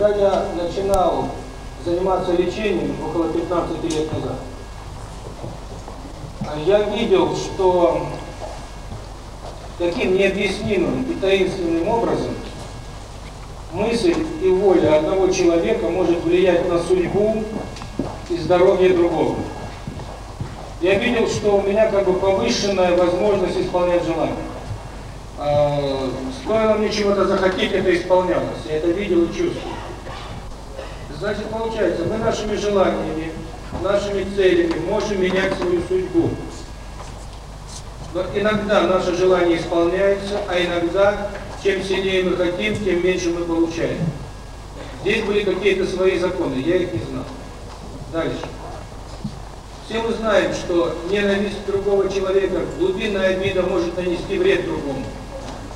Когда я начинал заниматься лечением около 15 лет назад. Я видел, что таким необъяснимым и таинственным образом мысль и воля одного человека может влиять на судьбу и здоровье другого. Я видел, что у меня как бы повышенная возможность исполнять желания. Стоило мне чего-то захотеть, это исполнялось. Я это видел и чувствовал. Значит, получается, мы нашими желаниями, нашими целями можем менять свою судьбу. Но иногда наше желание исполняется, а иногда, чем сильнее мы хотим, тем меньше мы получаем. Здесь были какие-то свои законы, я их не знал. Дальше. Все мы знаем, что ненависть другого человека, глубинная обида может нанести вред другому.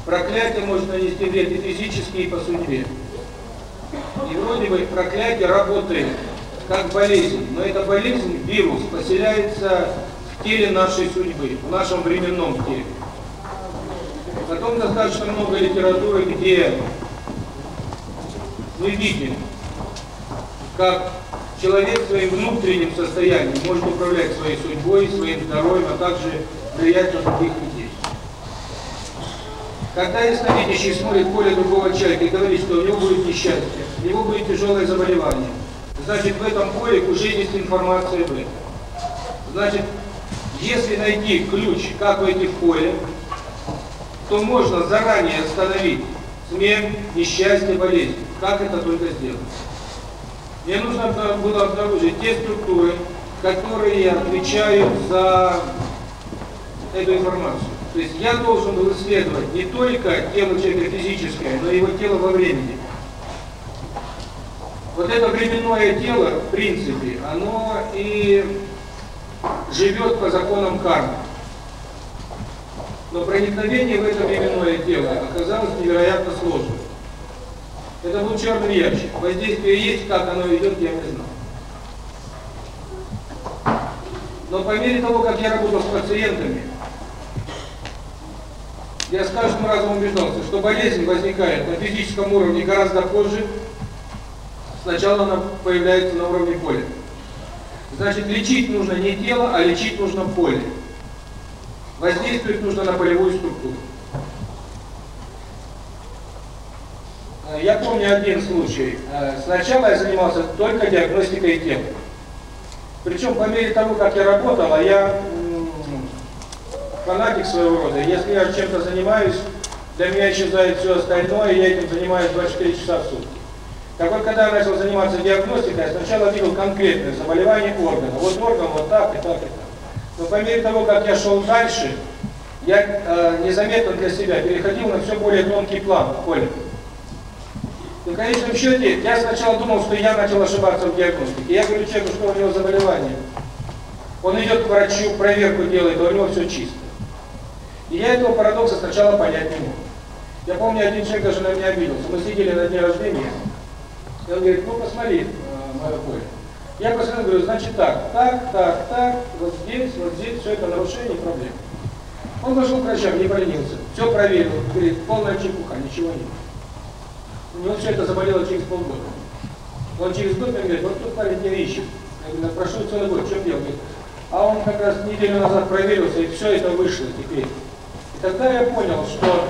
Проклятие может нанести вред и физически, и по судьбе и вроде бы проклятие работает как болезнь, но эта болезнь, вирус, поселяется в теле нашей судьбы, в нашем временном теле. Потом достаточно много литературы, где мы видим, как человек своим внутренним состоянием может управлять своей судьбой, своим здоровьем, а также влиять на других людей. Когда ясновидящий смотрит поле другого человека и говорит, что у него будет несчастье, ему будет тяжелое заболевание. Значит, в этом поле уже есть информация об. Значит, если найти ключ, как войти в поле, то можно заранее остановить смерть, несчастье, болезнь. Как это только сделать? Мне нужно было обнаружить те структуры, которые отвечают за эту информацию. То есть я должен был исследовать не только тело человека физическое, но и его тело во времени вот это временное дело, в принципе, оно и живет по законам кармы. Но проникновение в это временное тело оказалось невероятно сложным. Это был черный ящик. Воздействие есть, как оно идет, я не знал. Но по мере того, как я работал с пациентами, я с каждым разом убеждался, что болезнь возникает на физическом уровне гораздо позже, сначала нам появляется на уровне поля. Значит, лечить нужно не тело, а лечить нужно поле. Воздействовать нужно на полевую структуру. Э, я помню один случай. Э, сначала я занимался только диагностикой тела, Причем по мере того, как я работал, а я фанатик своего рода, если я чем-то занимаюсь, для меня исчезает все остальное, и я этим занимаюсь 24 часа в сутки. Так вот, когда я начал заниматься диагностикой, сначала видел конкретное заболевание органа. Вот орган вот так и так и так. Но по мере того, как я шел дальше, я э, незаметно для себя переходил на все более тонкий план Коля. И в конечном счете, э, я сначала думал, что я начал ошибаться в диагностике. Я говорю человеку, что у него заболевание. Он идет к врачу, проверку делает, а у него все чисто. И я этого парадокса сначала понять не мог. Я помню, один человек даже на меня обиделся. Мы сидели на дне рождения, я он говорит, ну посмотри, мое поле. Я посмотрел, говорю, значит так, так, так, так, вот здесь, вот здесь, все это нарушение, проблем." Он пошел к врачам, не поленился, все проверил, говорит, полная чепуха, ничего нет. У него все это заболело через полгода. Он через год мне говорит, вот тут парень не ищет. Я говорю, прошу целый год, в чем дело? А он как раз неделю назад проверился, и все это вышло теперь. И тогда я понял, что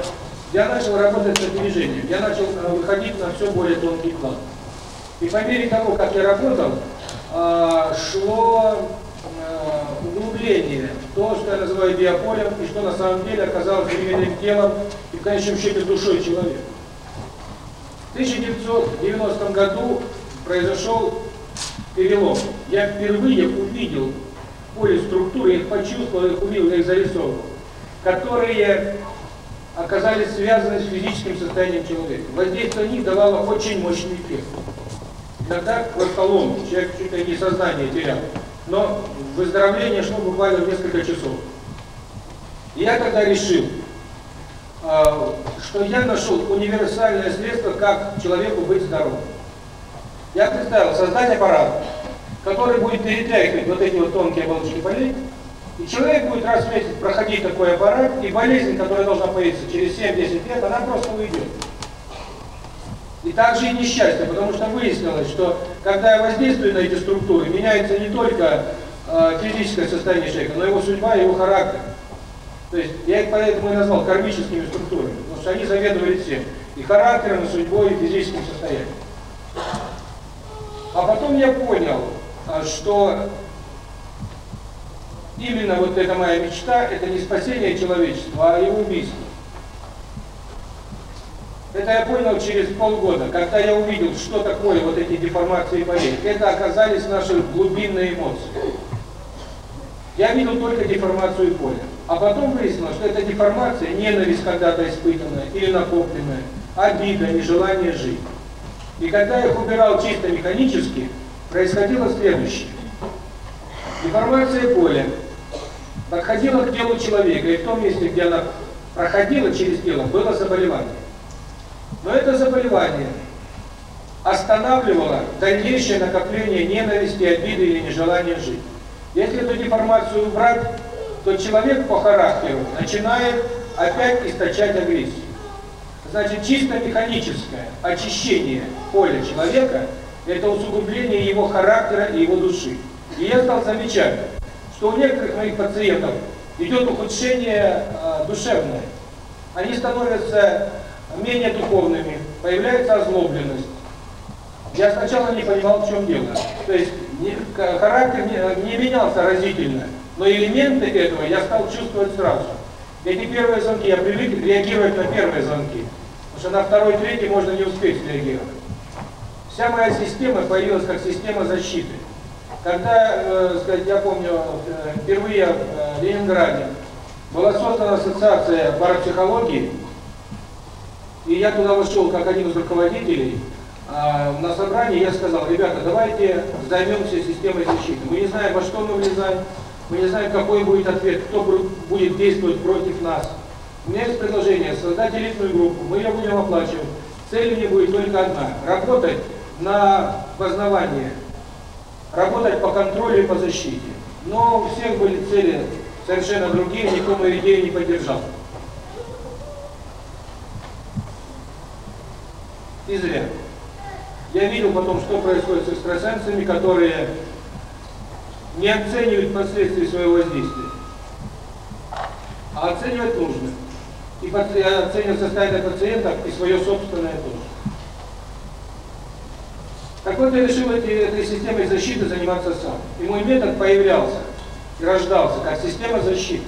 я начал работать с движением, я начал выходить на все более тонкий план. И по мере того, как я работал, а, шло э, углубление в то, что я называю биополем, и что на самом деле оказалось временным телом и в конечном счете душой человека. В 1990 году произошел перелом. Я впервые увидел поле структуры, их почувствовал, их увидел, их зарисовывал, которые оказались связаны с физическим состоянием человека. Воздействие на них давало очень мощный эффект. Тогда карколом, человек чуть ли не сознание терял. Но выздоровление шло буквально в несколько часов. Я тогда решил, а, что я нашел универсальное средство, как человеку быть здоровым. Я представил создать аппарат, который будет перетряхивать вот эти вот тонкие оболочки болей, и человек будет раз в месяц проходить такой аппарат, и болезнь, которая должна появиться через 7-10 лет, она просто уйдет. И также и несчастье, потому что выяснилось, что когда я воздействую на эти структуры, меняется не только э, физическое состояние человека, но его судьба и его характер. То есть я их поэтому и назвал кармическими структурами, потому что они заведовали всем. И характером, и судьбой, и физическим состоянием. А потом я понял, что именно вот эта моя мечта, это не спасение человечества, а его убийство. Это я понял через полгода, когда я увидел, что такое вот эти деформации болезнь. Это оказались наши глубинные эмоции. Я видел только деформацию поля. А потом выяснилось, что эта деформация, ненависть когда-то испытанная или накопленная, обида, нежелание жить. И когда я их убирал чисто механически, происходило следующее. Деформация поля подходила к телу человека, и в том месте, где она проходила через тело, было заболевание. Но это заболевание останавливало дальнейшее накопление ненависти, обиды или нежелания жить. Если эту деформацию убрать, то человек по характеру начинает опять источать агрессию. Значит, чисто механическое очищение поля человека – это усугубление его характера и его души. И я стал замечать, что у некоторых моих пациентов идет ухудшение э, душевное. Они становятся менее духовными, появляется озлобленность. Я сначала не понимал, в чем дело. То есть не, характер не, не менялся разительно, но элементы этого я стал чувствовать сразу. Эти первые звонки, я привык реагировать на первые звонки, потому что на второй, третий можно не успеть реагировать. Вся моя система появилась как система защиты. Когда, э, сказать, я помню, э, впервые в Ленинграде была создана ассоциация парапсихологии, и я туда вошел как один из руководителей. А на собрании я сказал, ребята, давайте займемся системой защиты. Мы не знаем, во что мы влезаем, мы не знаем, какой будет ответ, кто будет действовать против нас. У меня есть предложение создать элитную группу, мы ее будем оплачивать. Цель у нее будет только одна – работать на познавание, работать по контролю и по защите. Но у всех были цели совершенно другие, никому идею не поддержал. из. Я видел потом, что происходит с экстрасенсами, которые не оценивают последствия своего воздействия. А оценивать нужно. И оценивать состояние пациента и свое собственное тоже. Так вот, я решил эти, этой системой защиты заниматься сам. И мой метод появлялся и рождался как система защиты.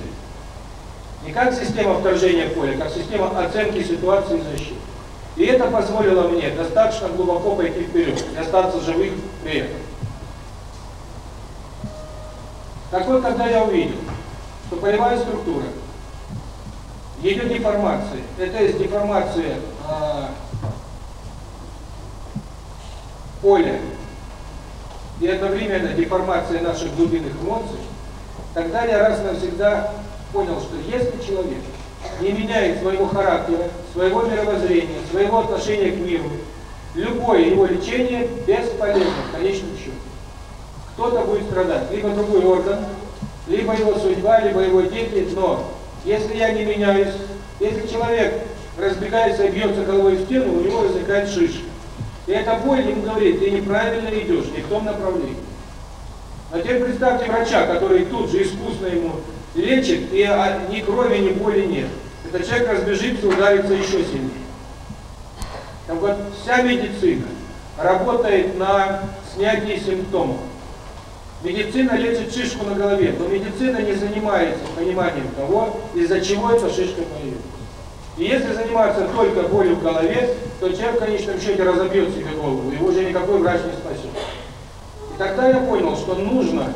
Не как система вторжения в поле, как система оценки ситуации и защиты. И это позволило мне достаточно глубоко пойти вперед и остаться живым при этом. Так вот, тогда я увидел, что полевая структура, ее деформации, это есть деформация а, поля и одновременно деформация наших глубинных эмоций, тогда я раз навсегда понял, что если человек не меняет своего характера, своего мировоззрения, своего отношения к миру, любое его лечение бесполезно в конечном счете. Кто-то будет страдать, либо другой орган, либо его судьба, либо его дети, но если я не меняюсь, если человек разбегается и бьется головой в стену, у него возникает шишка. И эта боль ему говорит, ты неправильно идешь, не в том направлении. А теперь представьте врача, который тут же искусно ему лечит, и а, ни крови, ни боли нет. Этот человек разбежится, ударится еще сильнее. Так вот, вся медицина работает на снятии симптомов. Медицина лечит шишку на голове, но медицина не занимается пониманием того, из-за чего эта шишка появилась. И если заниматься только болью в голове, то человек в конечном счете разобьет себе голову, его уже никакой врач не спасет. И тогда я понял, что нужно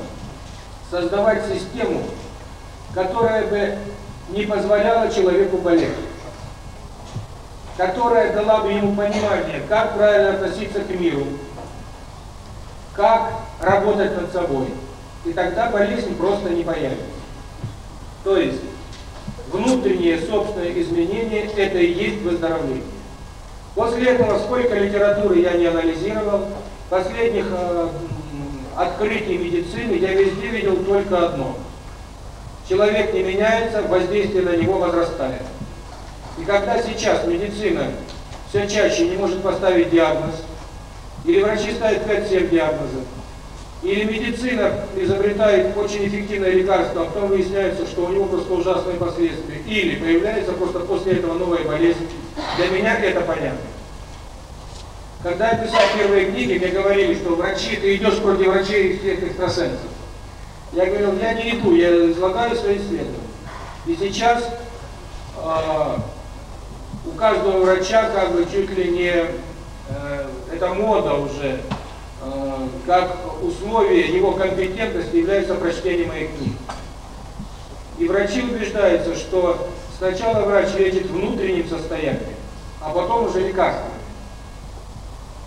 создавать систему, которая бы не позволяла человеку болеть, которая дала бы ему понимание, как правильно относиться к миру, как работать над собой. И тогда болезнь просто не появится. То есть внутреннее собственное изменение – это и есть выздоровление. После этого сколько литературы я не анализировал, последних э, открытий медицины я везде видел только одно – человек не меняется, воздействие на него возрастает. И когда сейчас медицина все чаще не может поставить диагноз, или врачи ставят 5-7 диагнозов, или медицина изобретает очень эффективное лекарство, а потом выясняется, что у него просто ужасные последствия, или появляется просто после этого новая болезнь, для меня это понятно. Когда я писал первые книги, мне говорили, что врачи, ты идешь против врачей и всех экстрасенсов. Я говорил, я не иду, я излагаю свои исследования. И сейчас э, а, у каждого врача как бы чуть ли не, э, это мода уже, э, как условие его компетентности является прочтение моих книг. И врачи убеждаются, что сначала врач лечит внутренним состоянием, а потом уже лекарством.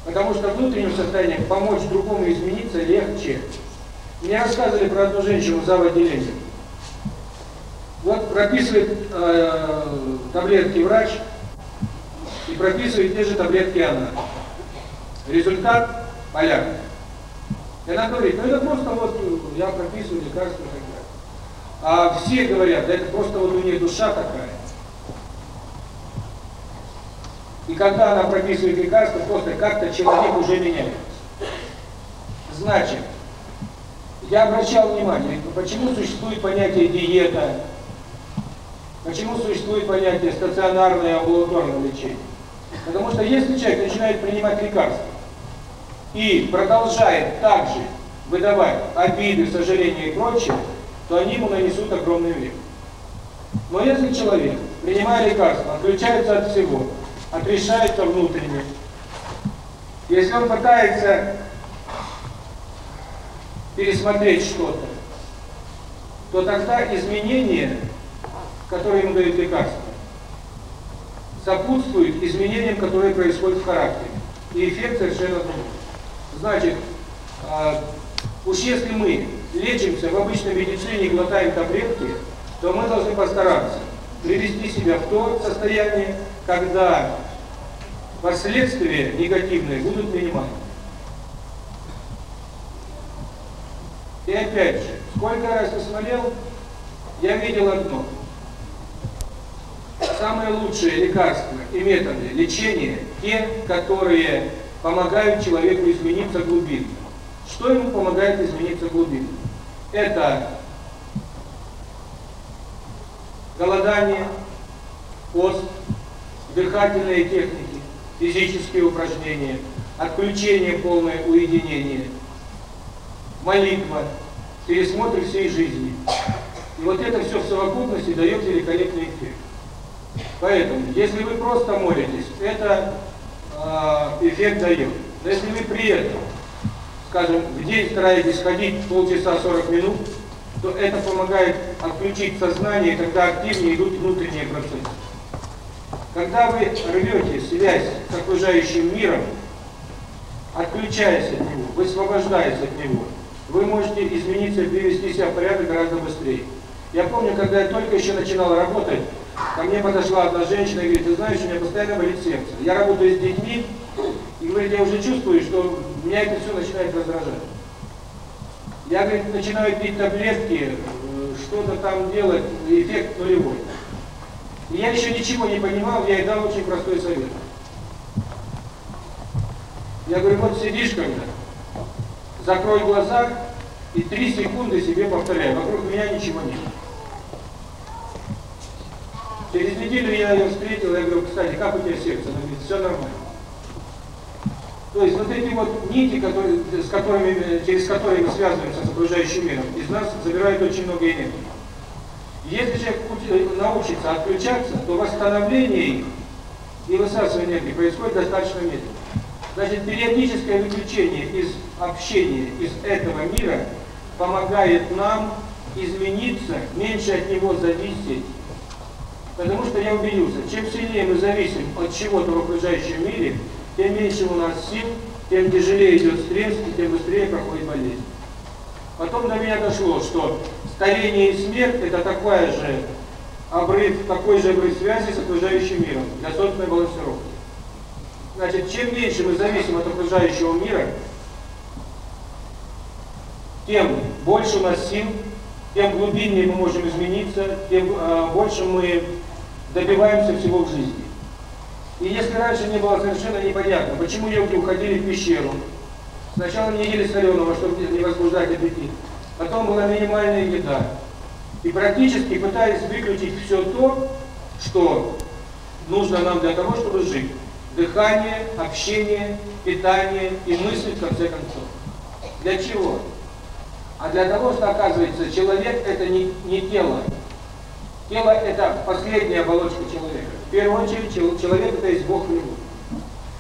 Потому что внутренним состоянием помочь другому измениться легче, мне рассказывали про одну женщину за отделением. Вот прописывает э, таблетки врач и прописывает те же таблетки она. Результат поляк. Она говорит, ну это просто вот я прописываю лекарство. А все говорят, да это просто вот у нее душа такая. И когда она прописывает лекарство, просто как-то человек уже меняется. Значит, я обращал внимание, почему существует понятие диета, почему существует понятие стационарное амбулаторное лечение. Потому что если человек начинает принимать лекарства и продолжает также выдавать обиды, сожаления и прочее, то они ему нанесут огромный вред. Но если человек, принимая лекарства, отключается от всего, отрешается внутренне, если он пытается пересмотреть что-то, то тогда изменения, которые ему дают лекарства, сопутствуют изменениям, которые происходят в характере. И эффект совершенно другой. Значит, а, уж если мы лечимся в обычной медицине и глотаем таблетки, то мы должны постараться привести себя в то состояние, когда последствия негативные будут минимальны. И опять же, сколько раз я смотрел, я видел одно. Самые лучшие лекарства и методы лечения – те, которые помогают человеку измениться глубинно. Что ему помогает измениться глубинно? Это голодание, пост, дыхательные техники, физические упражнения, отключение, полное уединение – молитва, пересмотр всей жизни. И вот это все в совокупности дает великолепный эффект. Поэтому, если вы просто молитесь, это э, эффект дает. Но если вы при этом, скажем, в день стараетесь ходить полчаса 40 минут, то это помогает отключить сознание, когда активнее идут внутренние процессы. Когда вы рвете связь с окружающим миром, отключаясь от него, высвобождаясь от него, вы можете измениться, привести себя в порядок гораздо быстрее. Я помню, когда я только еще начинал работать, ко мне подошла одна женщина и говорит, ты знаешь, у меня постоянно болит сердце. Я работаю с детьми, и говорит, я уже чувствую, что меня это все начинает раздражать. Я, говорит, начинаю пить таблетки, что-то там делать, эффект нулевой. И я еще ничего не понимал, я ей дал очень простой совет. Я говорю, вот сидишь когда, закрой глаза и три секунды себе повторяй. Вокруг меня ничего нет. Через неделю я ее встретил, я говорю, кстати, как у тебя сердце? Она говорит, все нормально. То есть вот эти вот нити, которые, с которыми, через которые мы связываемся с окружающим миром, из нас забирают очень много энергии. Если человек э, научится отключаться, то восстановление их и высасывание энергии происходит достаточно медленно. Значит, периодическое выключение из общения, из этого мира, помогает нам измениться, меньше от него зависеть. Потому что я убедился, чем сильнее мы зависим от чего-то в окружающем мире, тем меньше у нас сил, тем тяжелее идет стресс и тем быстрее проходит болезнь. Потом до меня дошло, что старение и смерть – это такой же обрыв, такой же обрыв связи с окружающим миром для собственной балансировки. Значит, чем меньше мы зависим от окружающего мира, тем больше у нас сил, тем глубиннее мы можем измениться, тем э, больше мы добиваемся всего в жизни. И если раньше не было совершенно непонятно, почему люди уходили в пещеру, сначала не ели соленого, а чтобы не возбуждать аппетит, потом была минимальная еда, и практически пытались выключить все то, что нужно нам для того, чтобы жить дыхание, общение, питание и мысль, в конце концов. Для чего? А для того, что оказывается, человек – это не, не тело. Тело – это последняя оболочка человека. В первую очередь, человек – это есть Бог любовь.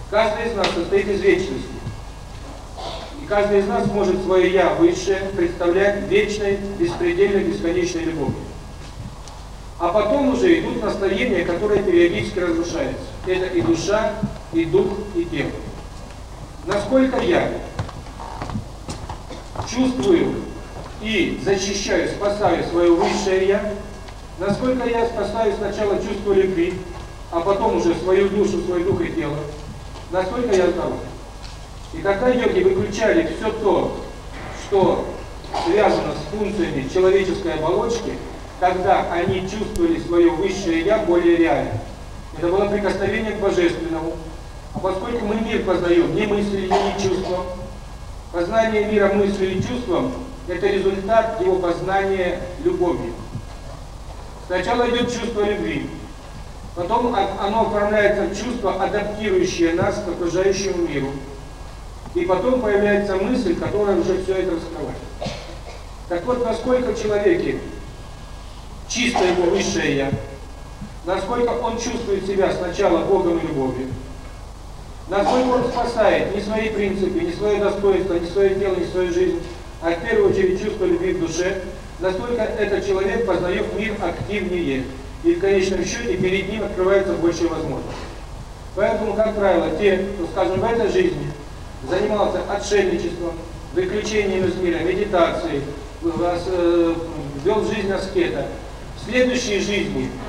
Каждый из нас состоит из вечности. И каждый из нас может свое «я» высшее представлять вечной, беспредельной, бесконечной любовью. А потом уже идут настроения, которые периодически разрушаются это и душа, и дух, и тело. Насколько я чувствую и защищаю, спасаю свое высшее я, насколько я спасаю сначала чувство любви, а потом уже свою душу, свой дух и тело, насколько я здоров. И когда йоги выключали все то, что связано с функциями человеческой оболочки, тогда они чувствовали свое высшее я более реально. Это было прикосновение к Божественному. А поскольку мы мир познаем не мыслью, не чувством, познание мира мыслью и чувством – это результат его познания любовью. Сначала идет чувство любви, потом оно оформляется в чувство, адаптирующее нас к окружающему миру. И потом появляется мысль, которая уже все это раскрывает. Так вот, насколько человеке чисто его высшее «я», насколько он чувствует себя сначала Богом и любовью, насколько он спасает не свои принципы, не свое достоинство, не свое тело, не свою жизнь, а в первую очередь чувство любви в душе, насколько этот человек познает мир активнее, и в конечном счете перед ним открывается больше возможностей. Поэтому, как правило, те, кто, скажем, в этой жизни занимался отшельничеством, выключением из мира, медитацией, э, э, вел жизнь аскета, в следующей жизни –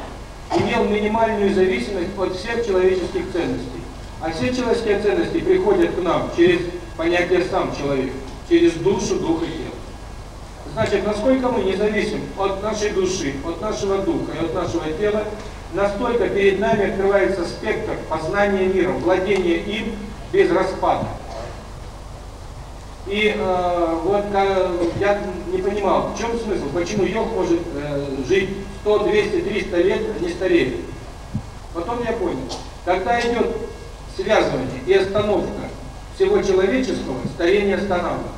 имел минимальную зависимость от всех человеческих ценностей. А все человеческие ценности приходят к нам через понятие «сам человек», через душу, дух и тело. Значит, насколько мы независим от нашей души, от нашего духа и от нашего тела, настолько перед нами открывается спектр познания мира, владения им без распада. И э, вот э, я не понимал, в чем смысл, почему йог может э, жить 100, 200, 300 лет не стареют. Потом я понял, когда идет связывание и остановка всего человеческого, старение останавливается.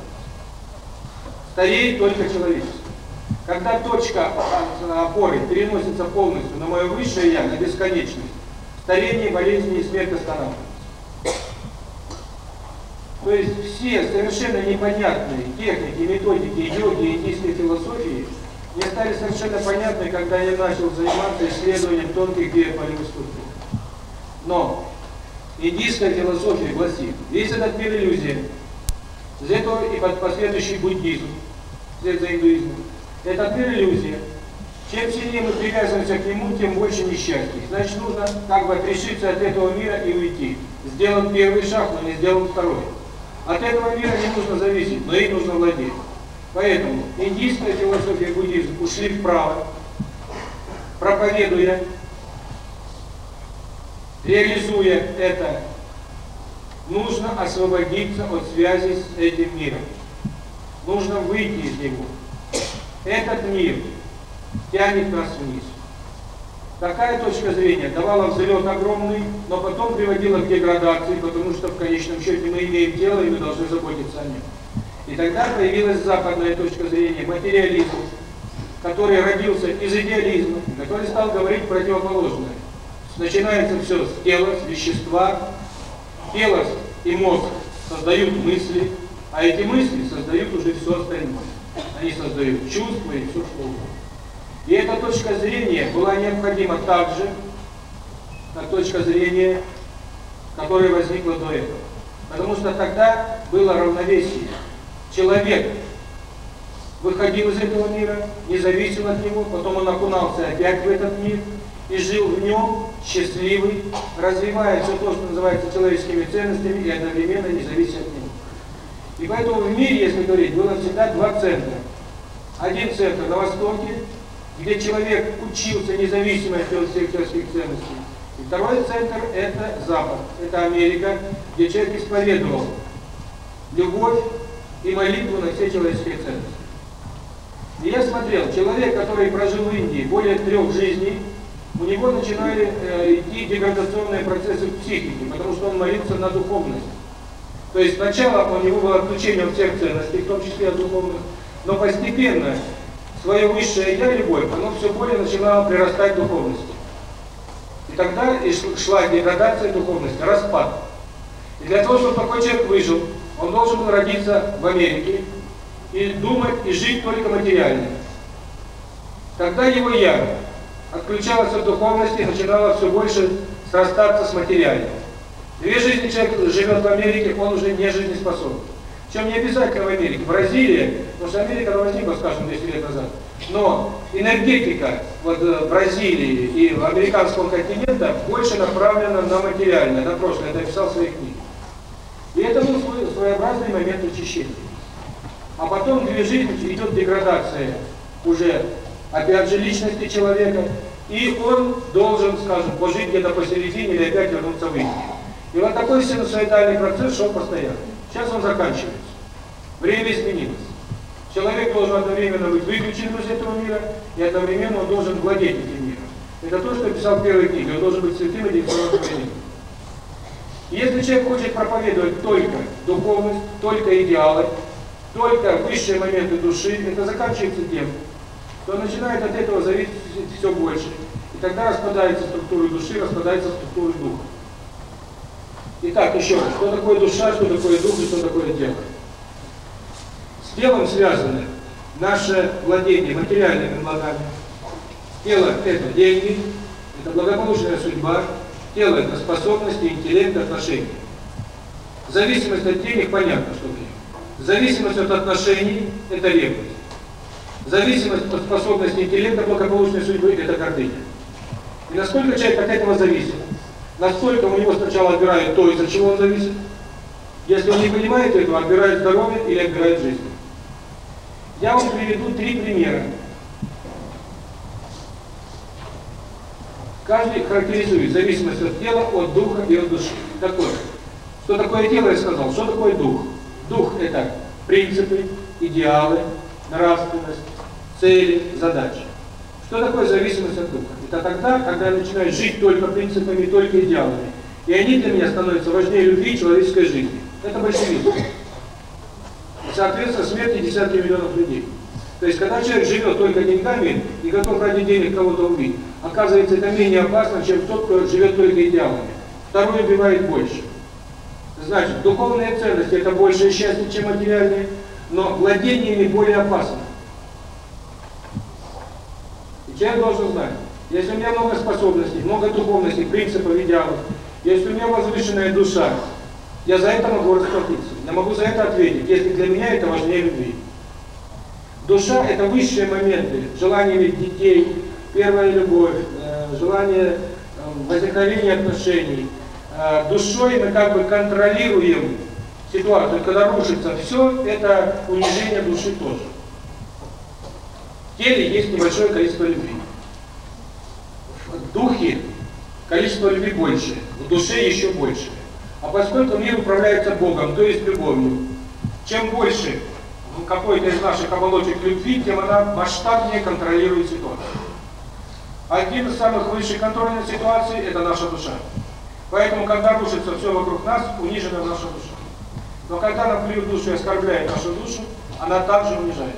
Стареет только человечество. Когда точка опоры переносится полностью на мое высшее я, на бесконечность, старение, болезни и смерть останавливаются. То есть все совершенно непонятные техники, методики, йоги, индийской философии – не стали совершенно понятны, когда я начал заниматься исследованием тонких деяполей искусства. Но индийская философия гласит, весь этот мир иллюзия, из этого и последующий буддизм, за индуизмом. Это мир иллюзия. Чем сильнее мы привязываемся к нему, тем больше несчастья. Значит, нужно как бы отрешиться от этого мира и уйти. Сделан первый шаг, но не сделан второй. От этого мира не нужно зависеть, но и нужно владеть. Поэтому индийская философия и буддизм ушли вправо, проповедуя, реализуя это, нужно освободиться от связи с этим миром. Нужно выйти из него. Этот мир тянет нас вниз. Такая точка зрения давала взлет огромный, но потом приводила к деградации, потому что в конечном счете мы имеем дело и мы должны заботиться о нем. И тогда появилась западная точка зрения, материализм, который родился из идеализма, который стал говорить противоположное. Начинается все с тела, с вещества. Тело и мозг создают мысли, а эти мысли создают уже все остальное. Они создают чувства и все что угодно. И эта точка зрения была необходима также, как точка зрения, которая возникла до этого. Потому что тогда было равновесие человека. Выходил из этого мира, независимо от него, потом он окунался опять в этот мир и жил в нем счастливый, развивается то, что называется человеческими ценностями и одновременно независимо от него. И поэтому в мире, если говорить, было всегда два центра. Один центр на Востоке, где человек учился независимо от всех человеческих ценностей. И второй центр – это Запад, это Америка, где человек исповедовал любовь, и молитву на все человеческие ценности. И я смотрел, человек, который прожил в Индии более трех жизней, у него начинали э, идти деградационные процессы в психике, потому что он молится на духовность. То есть сначала у него было отключение от всех ценностей, в том числе от духовных, но постепенно свое высшее «я» любовь, оно все более начинало прирастать к духовности. И тогда и шла деградация духовности, распад. И для того, чтобы такой человек выжил, он должен был родиться в Америке и думать и жить только материально. Тогда его «я» отключалась от духовности и начинало все больше срастаться с материальным. Две жизни человек живет в Америке, он уже не жизнеспособен. Чем не обязательно в Америке, в Бразилии, потому что Америка возникла, скажем, 200 лет назад. Но энергетика вот в Бразилии и в американском континенте больше направлена на материальное, на прошлое. Это писал в своих книгах. И это мы своеобразный момент очищения. А потом движение идет деградация уже, опять же, личности человека, и он должен, скажем, пожить где-то посередине или опять вернуться в Индию. И вот такой синусоидальный процесс шел постоянно. Сейчас он заканчивается. Время изменилось. Человек должен одновременно быть выключен из этого мира, и одновременно он должен владеть этим миром. Это то, что писал в первой книге. Он должен быть святым и декларированным. Если человек хочет проповедовать только духовность, только идеалы, только высшие моменты души, это заканчивается тем, что начинает от этого зависеть все больше. И тогда распадается структура души, распадается структура духа. Итак, еще раз, что такое душа, что такое дух и что такое тело. С телом связаны наше владение материальными благами. Тело – это деньги, это благополучная судьба, делает о способности интеллект, отношений. Зависимость от денег понятно, что в Зависимость от отношений – это ревность. Зависимость от способности интеллекта благополучной судьбы – это гордыня. И насколько человек от этого зависит? Насколько у него сначала отбирают то, из-за чего он зависит? Если он не понимает этого, отбирает здоровье или отбирает жизнь. Я вам приведу три примера Каждый характеризует зависимость от тела, от духа и от души. Такое. Что такое тело, я сказал. Что такое дух? Дух – это принципы, идеалы, нравственность, цели, задачи. Что такое зависимость от духа? Это тогда, когда я начинаю жить только принципами, только идеалами. И они для меня становятся важнее любви человеческой жизни. Это большевизм. Соответственно, смерти десятки миллионов людей. То есть, когда человек живет только деньгами и готов ради денег кого-то убить, оказывается это менее опасно, чем тот, кто живет только идеалами. Второе убивает больше. Значит, духовные ценности – это большее счастье, чем материальные, но владениями более опасно. И человек должен знать, если у меня много способностей, много духовностей, принципов, идеалов, если у меня возвышенная душа, я за это могу расплатиться. Я могу за это ответить, если для меня это важнее любви. Душа – это высшие моменты, желание иметь детей, первая любовь, желание возникновения отношений. Душой мы как бы контролируем ситуацию. Когда рушится все, это унижение души тоже. В теле есть небольшое количество любви. В духе количество любви больше, в душе еще больше. А поскольку мир управляется Богом, то есть любовью, чем больше какой-то из наших оболочек любви, тем она масштабнее контролирует ситуацию. Один из самых высших контрольных ситуаций – это наша душа. Поэтому, когда рушится все вокруг нас, унижена наша душа. Но когда нам плюют душу и оскорбляют нашу душу, она также унижается.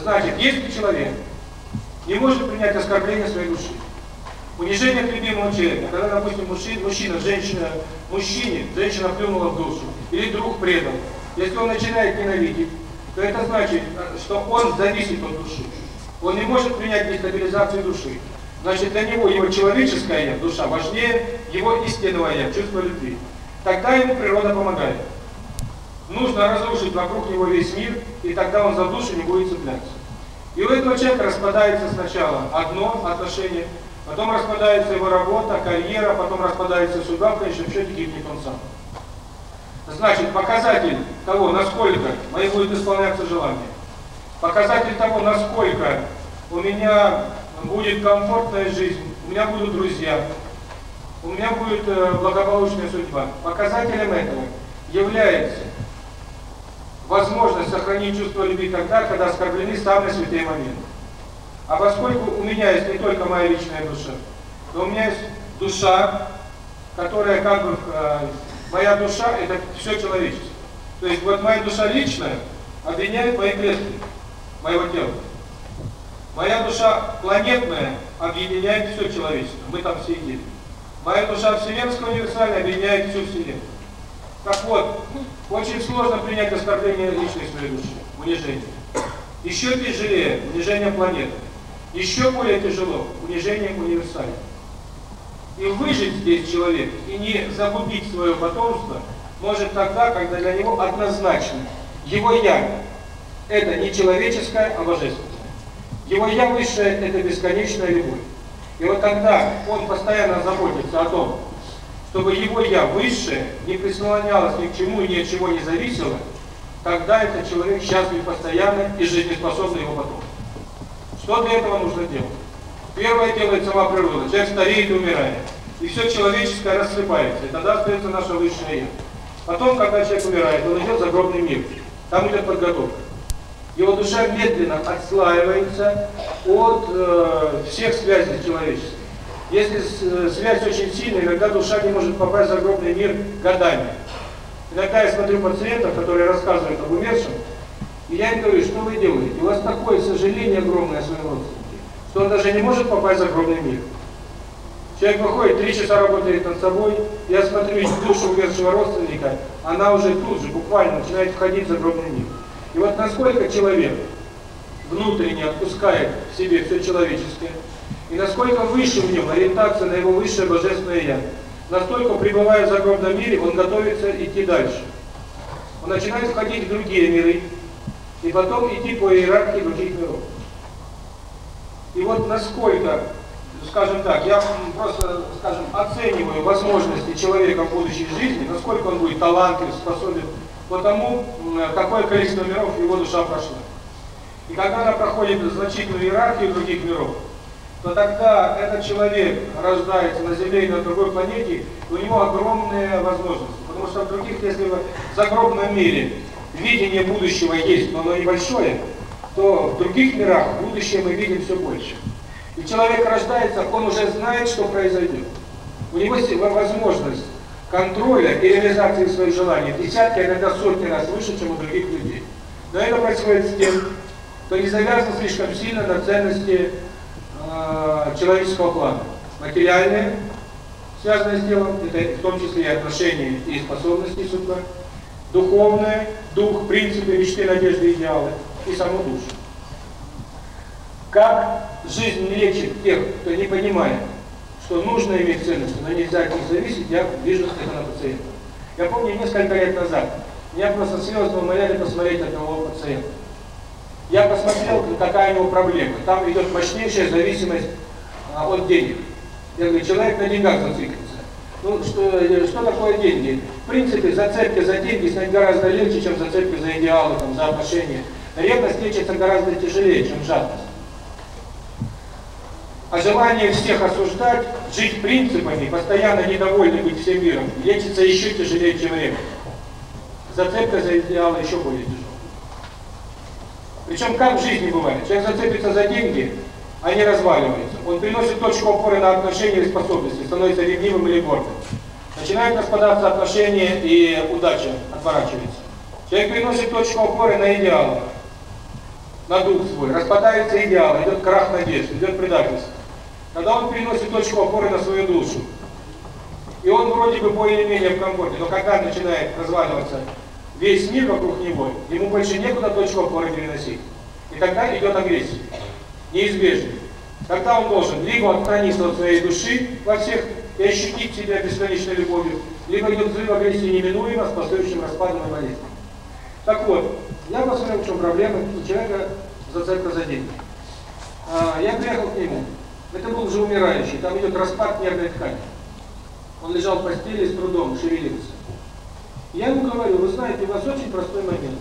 Значит, если человек не может принять оскорбление своей души, унижение к любимому человеку, когда, допустим, мужчина, мужчина женщина, мужчине, женщина плюнула в душу, или друг предал, если он начинает ненавидеть, то это значит, что он зависит от души. Он не может принять дестабилизацию души значит для него его человеческая душа, важнее его истинного чувство любви. Тогда ему природа помогает. Нужно разрушить вокруг него весь мир, и тогда он за душу не будет цепляться. И у этого человека распадается сначала одно отношение, потом распадается его работа, карьера, потом распадается судьба, в еще счете гибнет он сам. Значит, показатель того, насколько мои будет исполняться желание, показатель того, насколько у меня будет комфортная жизнь, у меня будут друзья, у меня будет э, благополучная судьба. Показателем этого является возможность сохранить чувство любви тогда, когда оскорблены самые святые моменты. А поскольку у меня есть не только моя личная душа, но у меня есть душа, которая как бы... Э, моя душа – это все человечество. То есть вот моя душа личная обвиняет мои клетки, моего тела. Моя душа планетная объединяет все человечество. Мы там все едины. Моя душа вселенская универсальная объединяет всю вселенную. Так вот, очень сложно принять оскорбление личной своей души, унижение. Еще тяжелее унижение планеты. Еще более тяжело унижение универсальное. И выжить здесь человек, и не загубить свое потомство, может тогда, когда для него однозначно его «я» – это не человеческое, а божественное. Его явыше – это бесконечная любовь. И вот когда он постоянно заботится о том, чтобы его «я» высшее не прислонялось ни к чему и ни от чего не зависело, тогда этот человек счастлив постоянно и жизнеспособный его потом. Что для этого нужно делать? Первое делает сама природа. Человек стареет и умирает. И все человеческое рассыпается. И тогда остается наше высшее «я». Потом, когда человек умирает, он идет в загробный мир. Там идет подготовка его душа медленно отслаивается от э, всех связей человеческих. Если связь очень сильная, иногда душа не может попасть в загробный мир годами. Иногда я смотрю пациентов, которые рассказывают об умершем, и я им говорю, что вы делаете? У вас такое сожаление огромное о своем родственнике, что он даже не может попасть в загробный мир. Человек выходит, три часа работает над собой, я смотрю, душу умершего родственника, она уже тут же буквально начинает входить в загробный мир. И вот насколько человек внутренне отпускает в себе все человеческое, и насколько выше в нем ориентация на его высшее божественное «Я», настолько, пребывая в загробном мире, он готовится идти дальше. Он начинает входить в другие миры, и потом идти по иерархии других миров. И вот насколько, скажем так, я просто, скажем, оцениваю возможности человека в будущей жизни, насколько он будет талантлив, способен потому э, такое количество миров его душа прошла. И когда она проходит значительную иерархию других миров, то тогда этот человек рождается на Земле и на другой планете, у него огромные возможности. Потому что в других, если в загробном мире видение будущего есть, но оно небольшое, то в других мирах будущее мы видим все больше. И человек рождается, он уже знает, что произойдет. У него есть возможность контроля и реализации своих желаний десятки, иногда сотни раз выше, чем у других людей. Но это происходит с тем, кто не завязан слишком сильно на ценности э, человеческого плана. Материальные, связанные с делом, это в том числе и отношения и способности судьбы, духовные, дух, принципы, мечты, надежды, идеалы и саму душу. Как жизнь лечит тех, кто не понимает, что нужно иметь ценность, но нельзя от них зависеть, я вижу их на пациента. Я помню несколько лет назад, меня просто серьезно умоляли посмотреть одного пациента. Я посмотрел, какая у него проблема. Там идет мощнейшая зависимость а, от денег. Я говорю, человек на деньгах зациклен. Ну, что, э, что такое деньги? В принципе, зацепки за деньги снять гораздо легче, чем зацепки за идеалы, там, за отношения. Ревность лечится гораздо тяжелее, чем жадность а желание всех осуждать, жить принципами, постоянно недовольны быть всем миром, лечится еще тяжелее человека. Зацепка за идеалы еще более тяжело Причем как в жизни бывает, человек зацепится за деньги, а они разваливаются. Он приносит точку опоры на отношения и способности, становится ревнивым или гордым. Начинают распадаться отношения и удача отворачивается. Человек приносит точку опоры на идеалы, на дух свой, распадаются идеалы, идет крах надежды, идет предательство когда он приносит точку опоры на свою душу, и он вроде бы более-менее в комфорте, но когда начинает разваливаться весь мир вокруг него, ему больше некуда точку опоры переносить. И тогда идет агрессия. Неизбежно. Тогда он должен либо отстраниться от своей души во всех и ощутить себя бесконечной любовью, либо идет взрыв агрессии неминуемо с последующим распадом и болезнью. Так вот, я посмотрел, в чем проблема, и человека зацепка за деньги. А, я приехал к нему. Это был уже умирающий, там идет распад нервной ткани. Он лежал в постели с трудом, шевелился. Я ему говорю, вы знаете, у вас очень простой момент.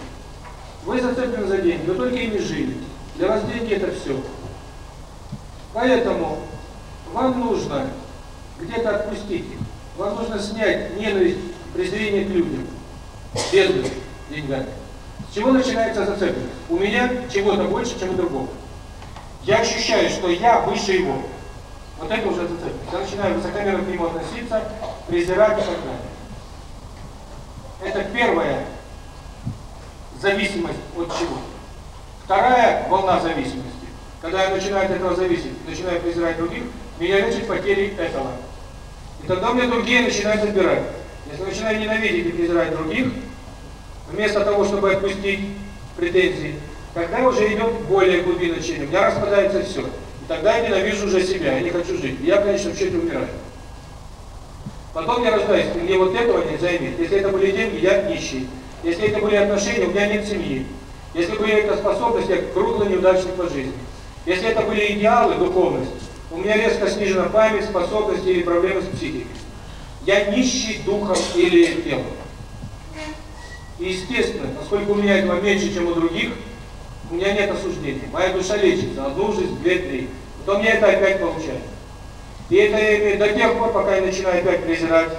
Вы зацеплены за деньги, вы только ими жили. Для вас деньги это все. Поэтому вам нужно где-то отпустить их. Вам нужно снять ненависть, презрение к людям, бедным деньгами. С чего начинается зацепленность? У меня чего-то больше, чем у другого. Я ощущаю, что я выше его. Вот это уже цитат. Я начинаю высокомерно к нему относиться, презирать и так далее. Это первая зависимость от чего. Вторая волна зависимости. Когда я начинаю от этого зависеть, начинаю презирать других, меня лечит потери этого. И тогда у меня другие начинают отбирать. Если начинаю ненавидеть и презирать других, вместо того, чтобы отпустить претензии, когда уже идем более глубинное чтение, у меня распадается все. и Тогда я ненавижу уже себя, я не хочу жить. Я, конечно, вообще то умираю. Потом я рождаюсь, мне вот этого не займет. Если это были деньги, я нищий. Если это были отношения, у меня нет семьи. Если были это способности, я круглый неудачник по жизни. Если это были идеалы, духовность, у меня резко снижена память, способности или проблемы с психикой. Я нищий духом или телом. И естественно, поскольку у меня этого меньше, чем у других, у меня нет осуждения. Моя душа лечится, одну жизнь, две, три. Потом я это опять получаю. И это я до тех пор, пока я начинаю опять презирать,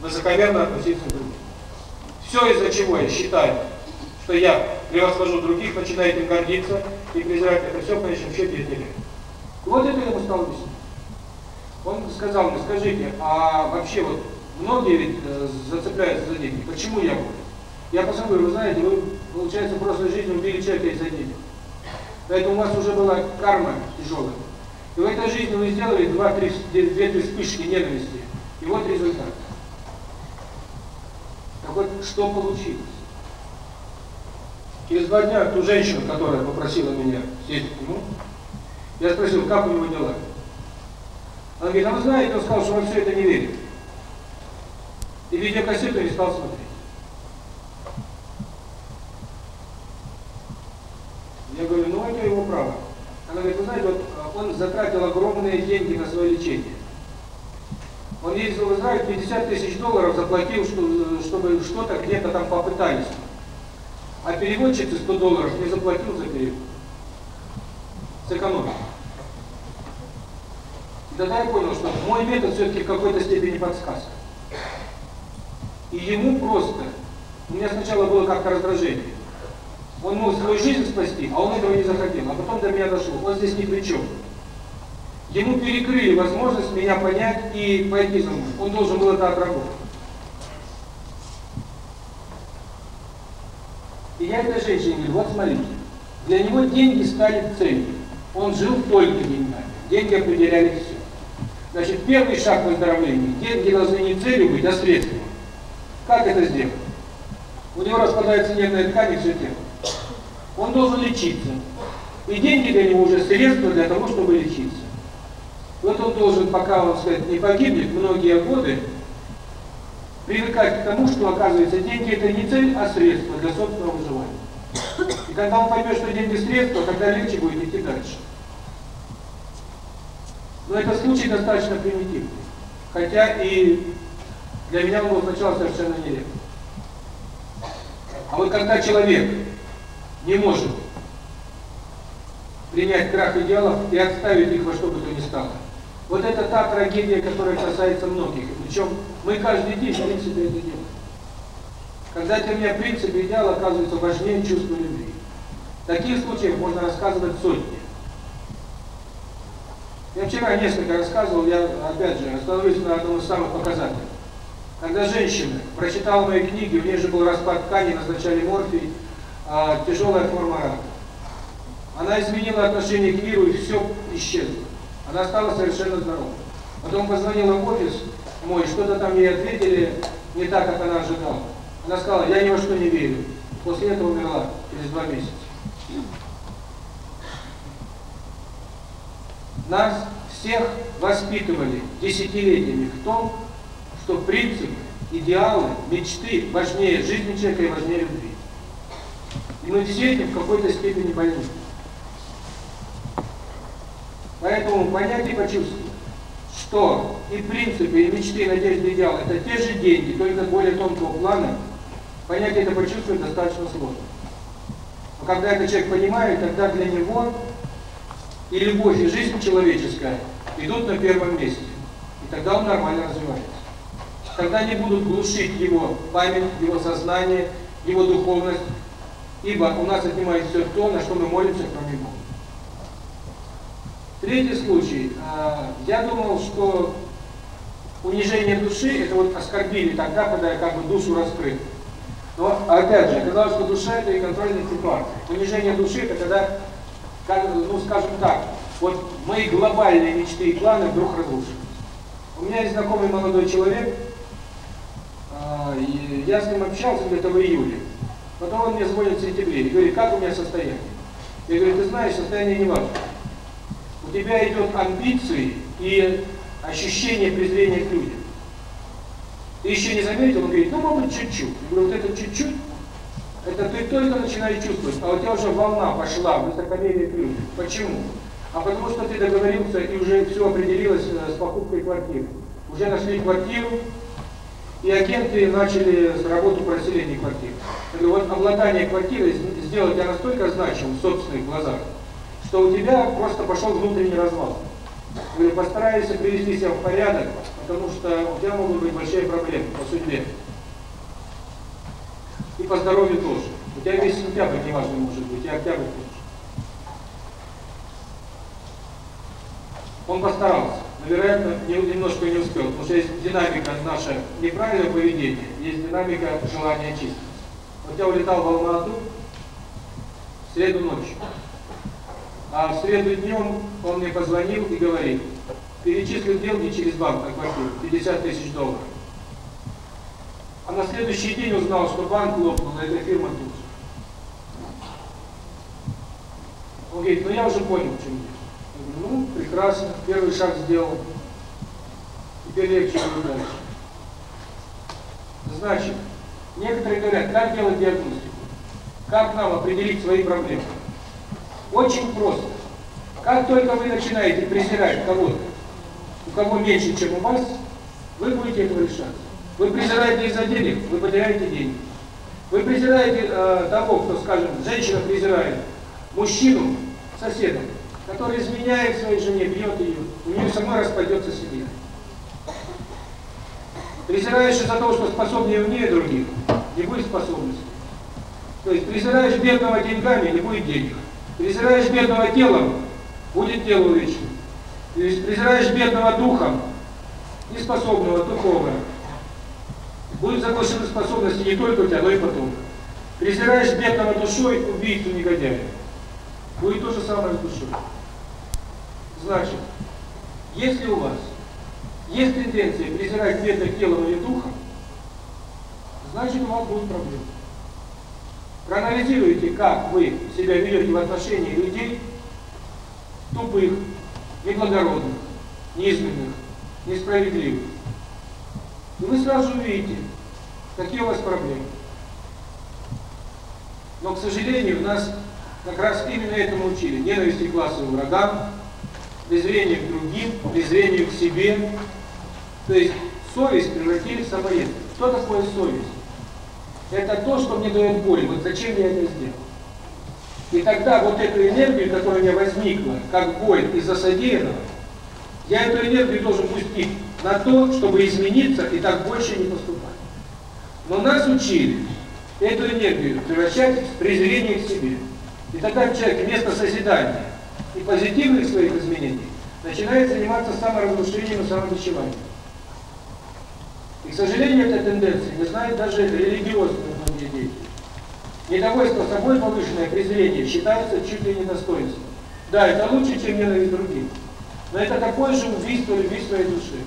высокомерно относиться к другим. Все из-за чего я считаю, что я превосхожу других, начинаю этим гордиться и презирать это все в конечном счете от вот это я ему стал объяснять. Он сказал мне, скажите, а вообще вот многие ведь зацепляются за деньги, почему я буду? Я потом говорю, вы знаете, вы, получается, просто жизнь убили человека из-за денег. Поэтому у вас уже была карма тяжелая. И в этой жизни вы сделали 2-3 вспышки ненависти. И вот результат. Так вот, что получилось? Через два дня ту женщину, которая попросила меня сесть к нему, я спросил, как у него дела. Она говорит, а вы знаете, он сказал, что он все это не верит. И видеокассету не стал смотреть. Я говорю, ну это его право. Она говорит, вы знаете, вот э, он затратил огромные деньги на свое лечение. Он ездил в Израиль, 50 тысяч долларов заплатил, э, чтобы что-то где-то там попытались. А переводчик 100 долларов не заплатил за перевод. Сэкономил. И тогда я понял, что мой метод все-таки в какой-то степени подсказка. И ему просто... У меня сначала было как-то раздражение. Он мог свою жизнь спасти, а он этого не захотел. А потом до меня дошел. Он здесь ни при чем. Ему перекрыли возможность меня понять и пойти за мной. Он должен был это отработать. И я этой женщине говорю, вот смотрите, для него деньги стали целью. Он жил только деньгами. Деньги определяли все. Значит, первый шаг выздоровления. Деньги должны не целью быть, а средством. Как это сделать? У него распадается нервная ткань и все тело он должен лечиться. И деньги для него уже средства для того, чтобы лечиться. Вот он должен, пока он, сказать, не погибнет многие годы, привыкать к тому, что, оказывается, деньги – это не цель, а средство для собственного выживания. И когда он поймет, что деньги – средства, тогда легче будет идти дальше. Но этот случай достаточно примитивный. Хотя и для меня он был сначала совершенно нелепым. А вот когда человек не может. Принять крах идеалов и отставить их во что бы то ни стало. Вот это та трагедия, которая касается многих. Причем мы каждый день, в принципе, это делаем. Когда для меня принцип идеал оказывается важнее чувства любви. Таких случаев можно рассказывать сотни. Я вчера несколько рассказывал, я опять же остановлюсь на одном из самых показателей. Когда женщина прочитала мои книги, у нее же был распад ткани, назначали морфий, тяжелая форма. Она изменила отношение к миру, и все исчезло. Она стала совершенно здоровой. Потом позвонила в офис мой, что-то там ей ответили не так, как она ожидала. Она сказала, я ни во что не верю. После этого умерла через два месяца. Нас всех воспитывали десятилетиями в том, что принципы, идеалы, мечты важнее жизни человека и важнее любви. И мы действительно в какой-то степени больны. Поэтому понять и почувствовать, что и принципы, и мечты, и надежды, и идеал – это те же деньги, только более тонкого плана, понять это почувствовать достаточно сложно. Но когда этот человек понимает, тогда для него и любовь, и жизнь человеческая идут на первом месте. И тогда он нормально развивается. Тогда не будут глушить его память, его сознание, его духовность, ибо у нас отнимается все то, на что мы молимся, кроме Бога. Третий случай. Я думал, что унижение души – это вот оскорбили тогда, когда я как бы душу раскрыл. Но, опять же, оказалось, что душа – это и контрольная ситуация. Унижение души – это когда, как, ну, скажем так, вот мои глобальные мечты и планы вдруг разрушились. У меня есть знакомый молодой человек, я с ним общался где-то в июле. Потом он мне звонит в сентябре и говорит, как у меня состояние? Я говорю, ты знаешь, состояние не важно. У тебя идет амбиции и ощущение презрения к людям. Ты еще не заметил, он говорит, ну, может чуть-чуть. Я говорю, вот это чуть-чуть, это ты только начинаешь чувствовать, а у тебя уже волна пошла, высокомерие к людям. Почему? А потому что ты договорился и уже все определилось э, с покупкой квартиры. Уже нашли квартиру, и агенты начали работу по расселению квартир. Ну вот обладание квартирой сделать тебя настолько значимым в собственных глазах, что у тебя просто пошел внутренний развал. Говорю, постарайся привести себя в порядок, потому что у тебя могут быть большие проблемы по судьбе. И по здоровью тоже. У тебя весь сентябрь неважно может быть, тебя октябрь тоже. Он постарался вероятно, не, немножко не успел, потому что есть динамика наша неправильное поведение, есть динамика желания чистить. Вот я улетал в Алмату в среду ночью, а в среду днем он мне позвонил и говорит, перечислил деньги через банк на квартиру, 50 тысяч долларов. А на следующий день узнал, что банк лопнул, а эта фирма тут же. Он говорит, ну я уже понял, в чем дело. Ну, прекрасно. Первый шаг сделал. Теперь легче будет дальше. Значит, некоторые говорят, как делать диагностику? Как нам определить свои проблемы? Очень просто. Как только вы начинаете презирать кого-то, у кого меньше, чем у вас, вы будете этого решаться. Вы презираете из-за денег, вы потеряете деньги. Вы презираете э, того, кто, скажем, женщина презирает мужчину, соседа, который изменяет своей жене, бьет ее, у нее самой распадется семья. Презираешь из-за того, что способнее умнее других, не будет способности. То есть презираешь бедного деньгами, не будет денег. Презираешь бедного телом, будет тело увечено. То есть презираешь бедного духом, неспособного, тупого, будет заглушены способности не только у тебя, но и потом. Презираешь бедного душой, убийцу негодяя. Будет то же самое с душой. Значит, если у вас есть тенденция презирать ветер телом или духа, значит у вас будут проблемы. Проанализируйте, как вы себя ведете в отношении людей тупых, неблагородных, низменных, несправедливых. И вы сразу увидите, какие у вас проблемы. Но, к сожалению, у нас как раз именно этому учили. Ненависти к классовым врагам, презрение к другим, презрение к себе. То есть совесть превратили в самоед. Что такое совесть? Это то, что мне дает боль. Вот зачем я это сделал? И тогда вот эту энергию, которая у меня возникла, как боль из-за содеянного, я эту энергию должен пустить на то, чтобы измениться и так больше не поступать. Но нас учили эту энергию превращать в презрение к себе. И тогда человек вместо созидания и позитивных своих изменений, начинает заниматься саморазрушением и самобичеванием. И, к сожалению, эта тенденция не знает даже религиозные многие дети. Недовольство собой повышенное презрение считается чуть ли не достоинством. Да, это лучше, чем ненависть другим. Но это такое же убийство любви своей души.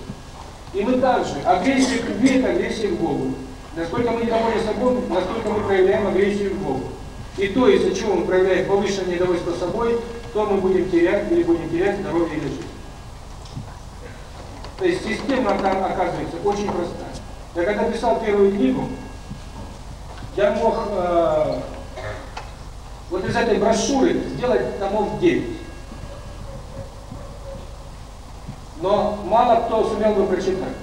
И мы также. Агрессия к любви – это агрессия к Богу. Насколько мы недовольны собой, насколько мы проявляем агрессию к Богу. И то, из-за чего мы проявляем повышенное недовольство собой – то мы будем терять или будем терять здоровье или жизнь. То есть система там оказывается очень простая. Я когда писал первую книгу, я мог э, вот из этой брошюры сделать томов 9. Но мало кто сумел бы прочитать.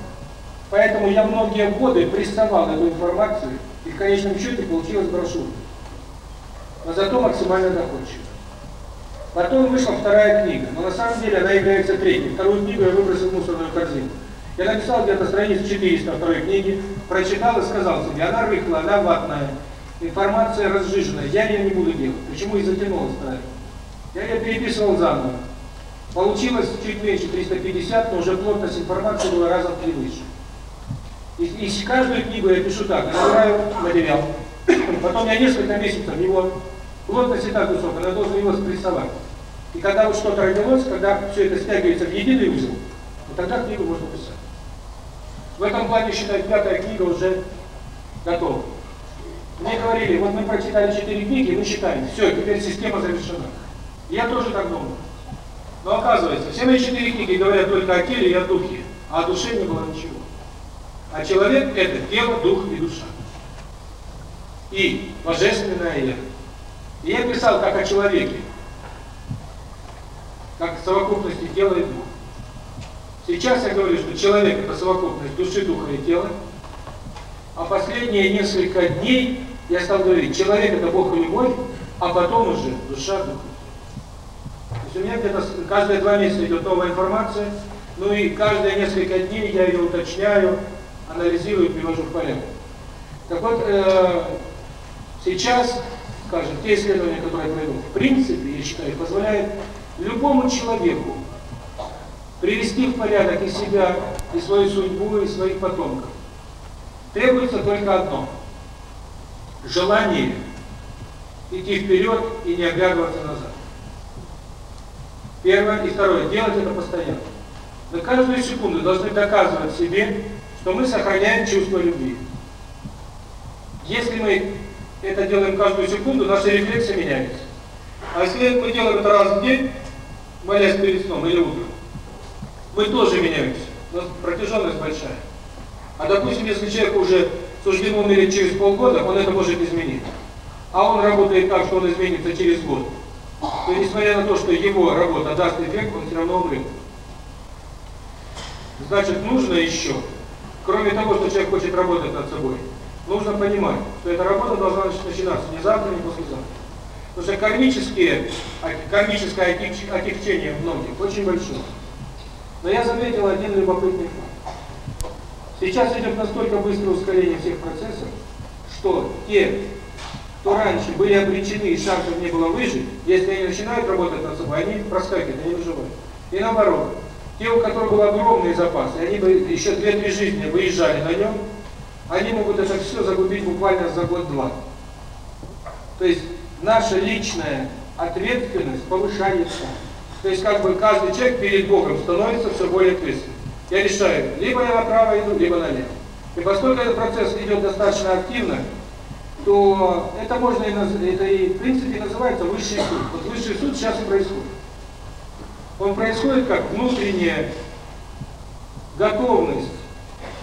Поэтому я многие годы прессовал эту информацию, и в конечном счете получилась брошюра. Но зато максимально доходчиво. Потом вышла вторая книга, но на самом деле она является третьей. Вторую книгу я выбросил в мусорную корзину. Я написал где-то страниц 400 второй книги, прочитал и сказал себе, она рыхлая, она ватная, информация разжиженная, я ее не буду делать. Почему и затянулась вторая? Я ее переписывал заново. Получилось чуть меньше 350, но уже плотность информации была раза в три выше. И, и каждую книгу я пишу так, набираю материал. Потом я несколько месяцев его вот почти так кусок, она должна его спрессовать. И когда вот что-то родилось, когда все это стягивается в единый узел, вот тогда книгу можно писать. В этом плане, считай, пятая книга уже готова. Мне говорили, вот мы прочитали четыре книги, мы считаем, все, теперь система завершена. Я тоже так думал. Но оказывается, все мои четыре книги говорят только о теле и о духе, а о душе не было ничего. А человек – это тело, дух и душа. И божественное я. Я писал как о человеке, как совокупности тела и духа. Сейчас я говорю, что человек – это совокупность души, духа и тела. А последние несколько дней я стал говорить, человек – это Бог и любовь, а потом уже душа, дух. У меня где-то каждые два месяца идет новая информация, ну и каждые несколько дней я ее уточняю, анализирую и привожу в порядок. Так вот, э, сейчас скажем, те исследования, которые я проведу, в принципе, я считаю, позволяют любому человеку привести в порядок и себя, и свою судьбу, и своих потомков. Требуется только одно – желание идти вперед и не оглядываться назад. Первое и второе – делать это постоянно. На каждую секунду должны доказывать себе, что мы сохраняем чувство любви. Если мы это делаем каждую секунду, наши рефлексы меняются. А если мы делаем это раз в день, молясь перед сном или утром, мы тоже меняемся. У нас протяженность большая. А допустим, если человек уже суждено умереть через полгода, он это может изменить. А он работает так, что он изменится через год. То есть, несмотря на то, что его работа даст эффект, он все равно умрет. Значит, нужно еще, кроме того, что человек хочет работать над собой, нужно понимать, что эта работа должна начинаться не завтра, не послезавтра. Потому что кармические, кармическое отягчение многих очень большое. Но я заметил один любопытный факт. Сейчас идет настолько быстрое ускорение всех процессов, что те, кто раньше были обречены и шансов не было выжить, если они начинают работать над собой, они проскакивают, они выживают. И наоборот, те, у которых был огромный запас, и они бы еще 2-3 жизни выезжали на нем, они могут это все загубить буквально за год-два. То есть наша личная ответственность повышается. То есть как бы каждый человек перед Богом становится все более ответственным. Я решаю, либо я направо иду, либо налево. И поскольку этот процесс идет достаточно активно, то это можно и, наз... это и в принципе называется высший суд. Вот высший суд сейчас и происходит. Он происходит как внутренняя готовность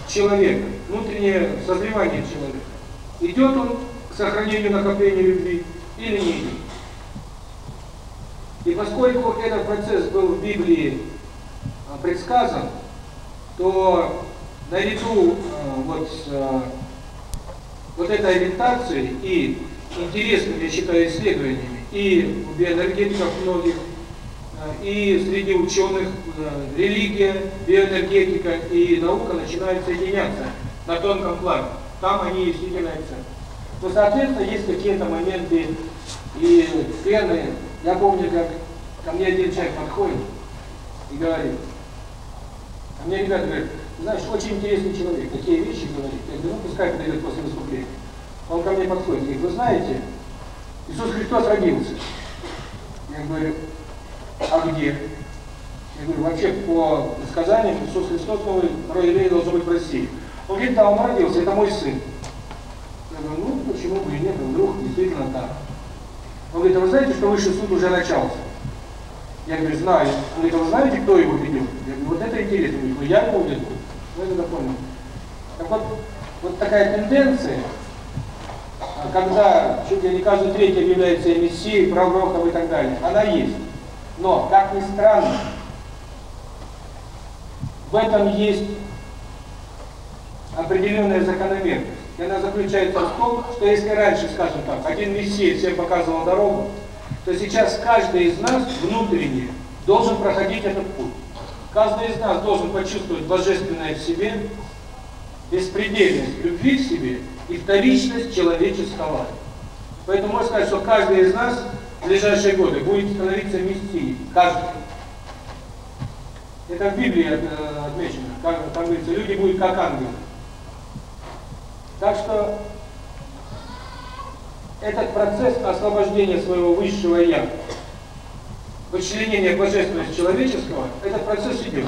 человека внутреннее созревание человека. Идет он к сохранению накопления любви или нет. И поскольку этот процесс был в Библии а, предсказан, то наряду а, вот с а, вот этой ориентацией и интересными, я считаю, исследованиями и у биоэнергетиков многих, и среди ученых религия, биоэнергетика и наука начинают соединяться на тонком плане. Там они и являются. Но, соответственно, есть какие-то моменты и сцены. Я помню, как ко мне один человек подходит и говорит, а мне ребята говорят, знаешь, очень интересный человек, такие вещи говорит. Я говорю, ну пускай подойдет после выступления. Он ко мне подходит и говорит, вы знаете, Иисус Христос родился. Я говорю, а где? Я говорю, вообще по сказаниям Иисус Христос, ну, род должен быть в России. Он где-то он родился, это мой сын. Я говорю, ну почему бы и нет, вдруг действительно так. Он говорит, а вы знаете, что высший суд уже начался? Я говорю, знаю. Он говорит, а вы знаете, кто его ведет? Я говорю, вот это интересно. Он говорит, я его веду. Ну, я тогда понял. Так вот, вот такая тенденция, когда чуть ли не каждый третий является мессией, пророком и так далее, она есть. Но, как ни странно, в этом есть определенное закономерность. И она заключается в том, что если раньше, скажем так, один мессия всем показывал дорогу, то сейчас каждый из нас внутренне должен проходить этот путь. Каждый из нас должен почувствовать божественное в себе, беспредельность любви к себе и вторичность человеческого. Поэтому можно сказать, что каждый из нас в ближайшие годы будет становиться мессией. Каждый. Это в Библии отмечено. Как, как говорится, люди будут как ангелы. Так что этот процесс освобождения своего высшего «я», вычленения божественности человеческого, этот процесс идет.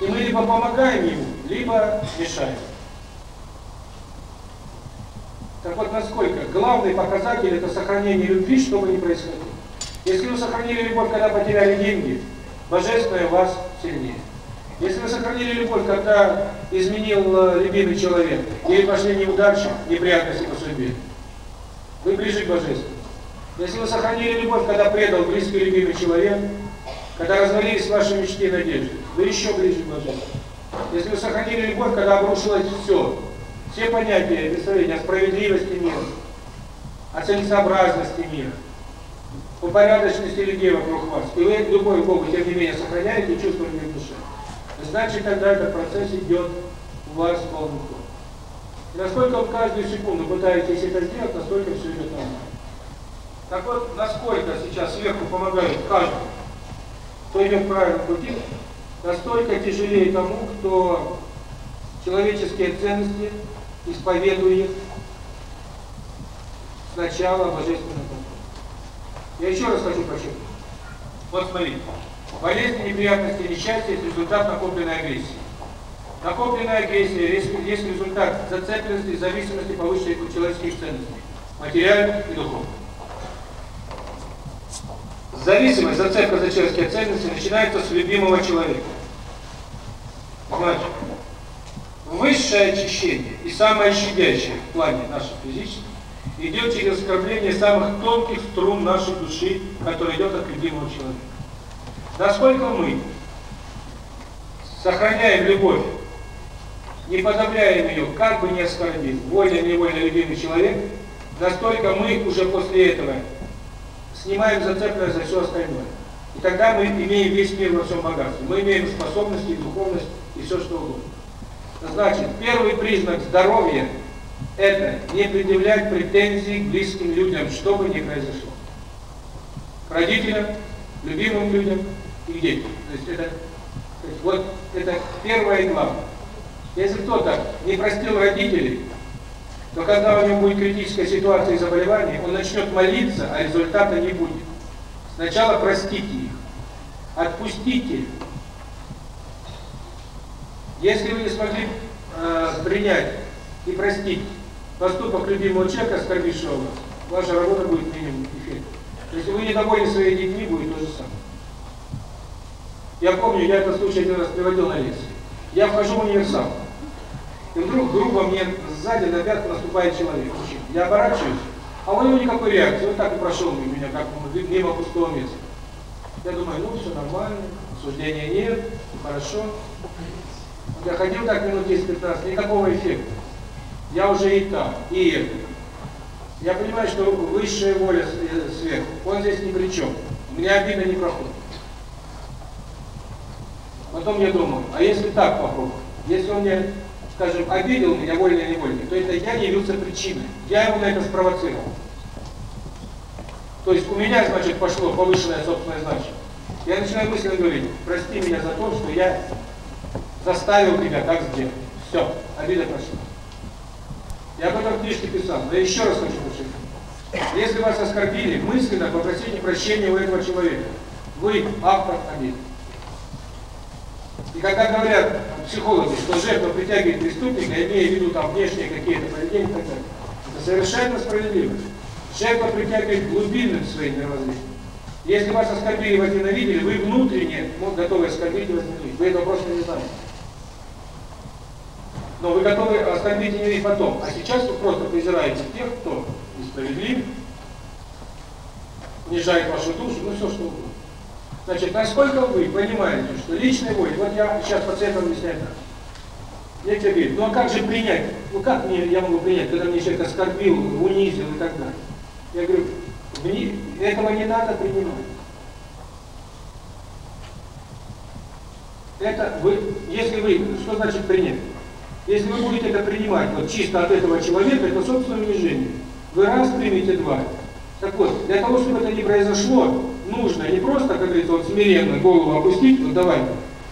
И мы либо помогаем ему, либо мешаем. Так вот, насколько главный показатель – это сохранение любви, что бы ни происходило. Если вы сохранили любовь, когда потеряли деньги, божественное вас сильнее. Если вы сохранили любовь, когда изменил э, любимый человек, или пошли неудачи, неприятности по судьбе, вы ближе к Божеству. Если вы сохранили любовь, когда предал близкий любимый человек, когда развалились ваши мечты и надежды, вы еще ближе к Божеству. Если вы сохранили любовь, когда обрушилось все, все понятия представления о справедливости мира, о целесообразности мира, о порядочности людей вокруг вас, и вы любовь к Богу, тем не менее, сохраняете и чувствуете в душе. Значит, тогда этот процесс идет у вас полностью. И насколько вы каждую секунду пытаетесь это сделать, настолько все идет нормально. Так вот, насколько сейчас сверху помогает каждому, кто идет правильном пути, настолько тяжелее тому, кто человеческие ценности исповедует сначала божественного. Я еще раз хочу подчеркнуть. Вот смотрите болезни неприятности несчастья – это результат накопленной агрессии. Накопленная агрессия есть результат зацепленности и зависимости повышенных человеческих ценностей, материальных и духовных. Зависимость, зацепка за человеческие ценности начинается с любимого человека. Значит, высшее очищение и самое щадящее в плане нашего физического идет через оскорбление самых тонких струн нашей души, который идет от любимого человека насколько мы сохраняем любовь, не подавляем ее, как бы ни оскорбил, вольно-невольно любимый человек, настолько мы уже после этого снимаем зацепленность за все остальное. И тогда мы имеем весь мир во всем богатстве. Мы имеем способности, духовность и все что угодно. Значит, первый признак здоровья – это не предъявлять претензий к близким людям, что бы ни произошло. К родителям, любимым людям – и реку. То есть это, то есть вот это первое и главное. Если кто-то не простил родителей, то когда у него будет критическая ситуация и заболевание, он начнет молиться, а результата не будет. Сначала простите их, отпустите. Если вы не смогли э, принять и простить поступок любимого человека, оскорбившего вас, ваша работа будет минимум эффект. Если вы недовольны своими детьми, будет то же самое. Я помню, я этот случай один раз приводил на лекцию. Я вхожу в универсал. И вдруг грубо мне сзади на пятку наступает человек. Я оборачиваюсь, а у него никакой реакции. Он так и прошел меня, как мимо пустого места. Я думаю, ну все нормально, осуждения нет, хорошо. Я ходил так минут 10-15, никакого эффекта. Я уже и там, и это. Я понимаю, что высшая воля сверху, он здесь ни при чем. У меня обида не проходит. Потом я думаю, а если так попробовать? Если он меня, скажем, обидел меня вольно или невольно, то это я не явился причиной. Я его на это спровоцировал. То есть у меня, значит, пошло повышенное собственное значение. Я начинаю мысленно говорить, прости меня за то, что я заставил тебя так сделать. Все, обида прошла. Я об этом книжке писал, да еще раз хочу прочитать. Если вас оскорбили, мысленно попросите прощения у этого человека. Вы автор обиды. И когда говорят психологи, что жертва притягивает преступника, имея в виду там внешние какие-то поведения и так далее, это совершенно справедливо. Жертва притягивает глубины своей мировоззрения. Если вас оскорбили, возненавидели, вы внутренне ну, готовы оскорбить и возненавидеть. Вы этого просто не знаете. Но вы готовы оскорбить и потом. А сейчас вы просто презираете тех, кто несправедлив, унижает вашу душу, ну все что угодно. Значит, насколько вы понимаете, что личный бой, вот я сейчас пациентам объясняю так. Я тебе говорю, ну а как же принять? Ну как мне, я могу принять, когда мне человек оскорбил, унизил и так далее? Я говорю, этого не надо принимать. Это вы, если вы, что значит принять? Если вы будете это принимать вот чисто от этого человека, это собственное унижение. Вы раз примете два. Так вот, для того, чтобы это не произошло, нужно не просто, как говорится, вот смиренно голову опустить, вот давай,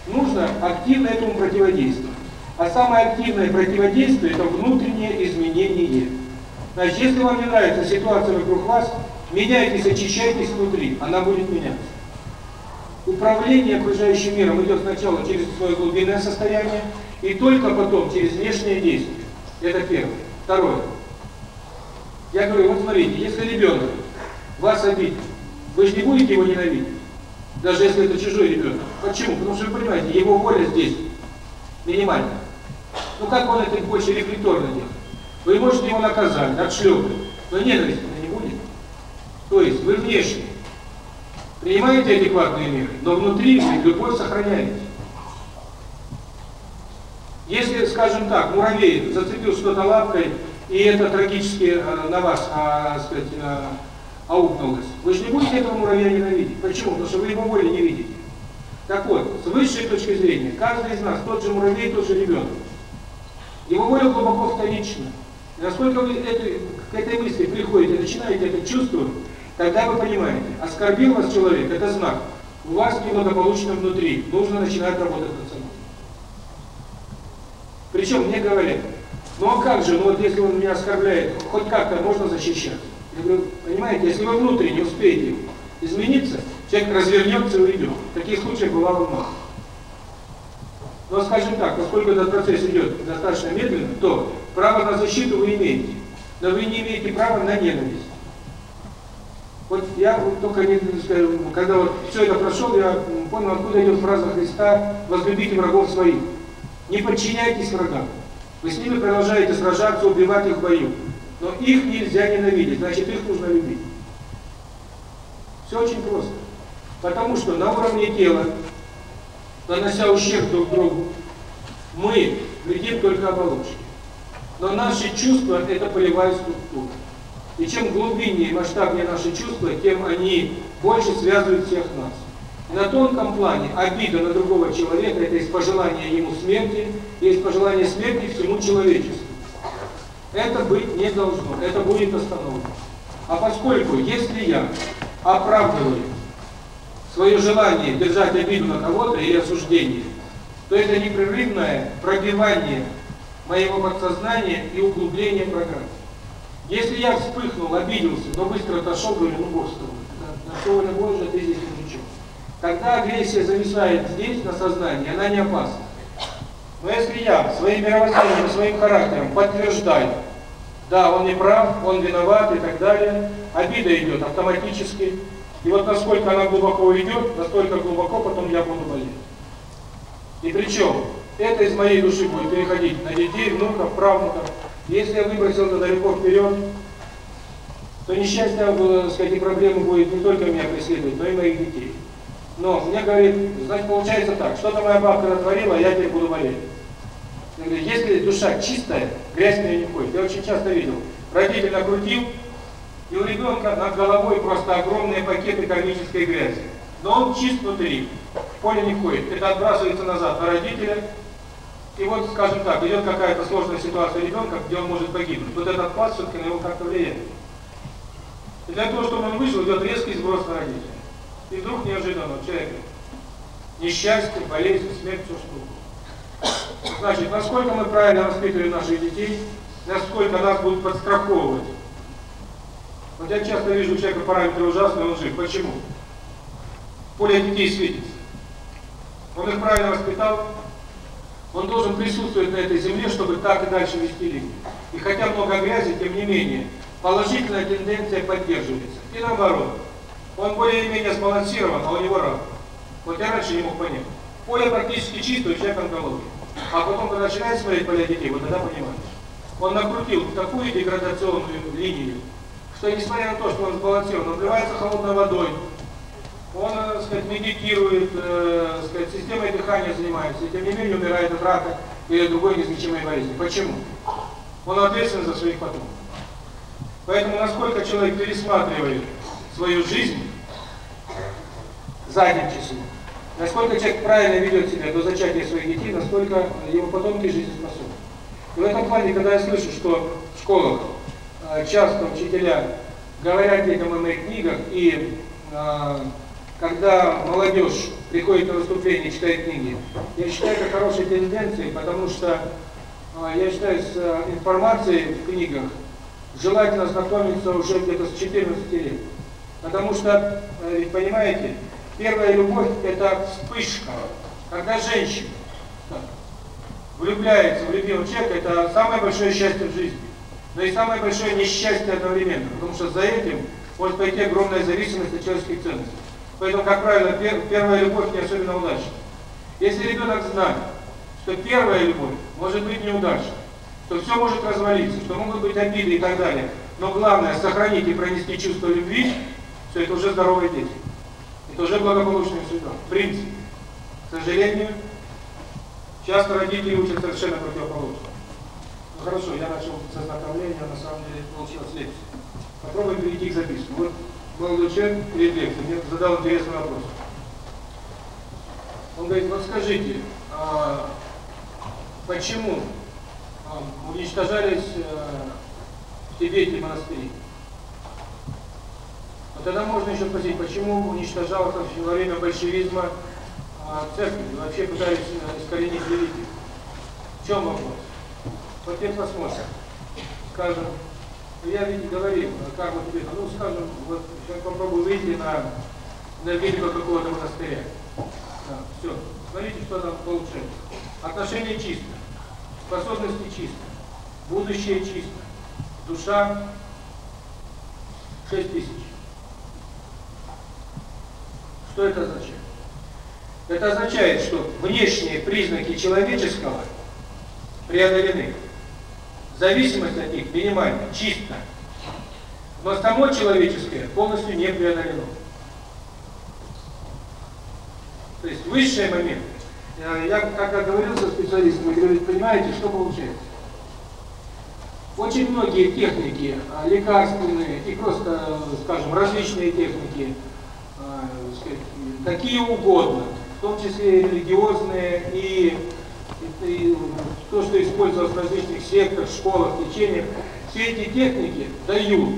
нужно активно этому противодействовать. А самое активное противодействие – это внутреннее изменение. Значит, если вам не нравится ситуация вокруг вас, меняйтесь, очищайтесь внутри, она будет меняться. Управление окружающим миром идет сначала через свое глубинное состояние, и только потом через внешние действия. Это первое. Второе. Я говорю, вот смотрите, если ребенок вас обидит, вы же не будете его ненавидеть, даже если это чужой ребенок. Почему? Потому что вы понимаете, его воля здесь минимальна. Ну как он это больше рефлекторно делает? Вы можете его наказать, отшлепать, но ненависть на не будет. То есть вы внешне принимаете адекватные меры, но внутри любовь сохраняете. Если, скажем так, муравей зацепил что-то лапкой, и это трагически э, на вас, а, сказать, э, а у ЛС. Вы же не будете этого муравья ненавидеть. Почему? Потому что вы его воли не видите. Так вот, с высшей точки зрения, каждый из нас, тот же муравей, тот же ребенок. Его воля глубоко вторична. Насколько вы эту, к этой мысли приходите, начинаете это чувствовать, тогда вы понимаете, оскорбил вас человек, это знак. У вас неблагополучно внутри, нужно начинать работать над собой. Причем мне говорят, ну а как же, ну вот если он меня оскорбляет, хоть как-то можно защищаться. Я говорю, понимаете, если вы внутрь не успеете измениться, человек развернется и уйдет. Таких случаев бывало мало. Но скажем так, поскольку этот процесс идет достаточно медленно, то право на защиту вы имеете, но вы не имеете права на ненависть. Вот я только не скажу, когда вот все это прошел, я понял, откуда идет фраза Христа «возлюбите врагов своих». Не подчиняйтесь врагам. Вы с ними продолжаете сражаться, убивать их в бою. Но их нельзя ненавидеть, значит их нужно любить. Все очень просто. Потому что на уровне тела, нанося ущерб друг другу, мы вредим только оболочки. Но наши чувства – это полевая структура. И чем глубиннее и масштабнее наши чувства, тем они больше связывают всех нас. И на тонком плане обида на другого человека – это есть пожелание ему смерти, есть пожелание смерти всему человечеству. Это быть не должно, это будет остановлено. А поскольку, если я оправдываю свое желание держать обиду на кого-то и осуждение, то это непрерывное пробивание моего подсознания и углубление программы. Если я вспыхнул, обиделся, но быстро отошел, говорю, ну Бог на что воля Божия, а ты здесь ни при. Тогда агрессия зависает здесь, на сознании, она не опасна. Но если я своим мировоззрением, своим характером подтверждаю, да, он не прав, он виноват и так далее, обида идет автоматически. И вот насколько она глубоко уйдет, настолько глубоко потом я буду болеть. И причем, это из моей души будет переходить на детей, внуков, правнуков. Если я выбросил это далеко вперед, то несчастье, э, так сказать, и проблемы будет не только меня преследовать, но и моих детей. Но мне говорит, значит, получается так, что-то моя бабка натворила, а я теперь буду болеть. Если душа чистая, грязь на ней не ходит. Я очень часто видел. Родитель накрутил, и у ребенка над головой просто огромные пакеты кармической грязи. Но он чист внутри, в поле не ходит. Это отбрасывается назад на родителя. И вот, скажем так, идет какая-то сложная ситуация ребенка, где он может погибнуть. Вот этот пас все-таки на него как-то влияет. И для того, чтобы он вышел, идет резкий сброс на родителя. И вдруг неожиданно человек несчастье, болезнь, смерть, все что Значит, насколько мы правильно воспитываем наших детей, насколько нас будут подстраховывать. Вот я часто вижу у человека параметры ужасные, он жив. Почему? Поле детей светится. Он их правильно воспитал, он должен присутствовать на этой земле, чтобы так и дальше вести линию. И хотя много грязи, тем не менее, положительная тенденция поддерживается. И наоборот, он более-менее сбалансирован, а у него рак. Вот я раньше не мог понять. Поле практически чистое, у человека онкология а потом когда начинает смотреть поля детей, вот тогда понимаешь. Он накрутил такую деградационную линию, что несмотря на то, что он сбалансирован, он обливается холодной водой, он, э, так сказать, медитирует, э, так сказать, системой дыхания занимается, и тем не менее умирает от рака или другой незначимой болезни. Почему? Он ответственен за своих потомков. Поэтому насколько человек пересматривает свою жизнь задним числом, Насколько человек правильно ведет себя до зачатия своих детей, насколько его потомки жизнеспособны. И в этом плане, когда я слышу, что в школах э, часто учителя говорят детям о моих книгах, и э, когда молодежь приходит на выступление и читает книги, я считаю это хорошей тенденцией, потому что э, я считаю, с э, информацией в книгах желательно знакомиться уже где-то с 14 лет. Потому что, понимаете, Первая любовь – это вспышка, когда женщина влюбляется в любимого человека, это самое большое счастье в жизни. Но и самое большое несчастье одновременно, потому что за этим может пойти огромная зависимость от человеческих ценностей. Поэтому, как правило, пер первая любовь не особенно удачна. Если ребенок знает, что первая любовь может быть неудачна, что все может развалиться, что могут быть обиды и так далее, но главное – сохранить и пронести чувство любви, все это уже здоровые дети и тоже благополучный судьба. В принципе. К сожалению, часто родители учат совершенно противоположно. Ну хорошо, я начал с ознакомления, на самом деле получилась лекция. Попробуем перейти к записке. Вот был Лучен перед лекцией, мне задал интересный вопрос. Он говорит, вот скажите, а почему уничтожались а, в Тибете монастыри? Но тогда можно еще спросить, почему уничтожал во время большевизма церковь, вообще пытались искоренить религию? В чем вопрос? Вот теперь посмотрим. Скажем, я ведь говорил как мы карма ну скажем, вот сейчас попробую выйти на, на велику какого-то монастыря. Да, все, смотрите, что там получается. Отношения чисто, способности чисто, будущее чисто, душа 6 тысяч. Что это означает? Это означает, что внешние признаки человеческого преодолены. Зависимость от них минимальна, чисто. Но само человеческое полностью не преодолено. То есть высший момент. Э, я как говорил со специалистом, говорю, понимаете, что получается? Очень многие техники, э, лекарственные и просто, э, скажем, различные техники, такие угодно, в том числе и религиозные, и, и, и то, что использовалось в различных секторах, школах, течениях, все эти техники дают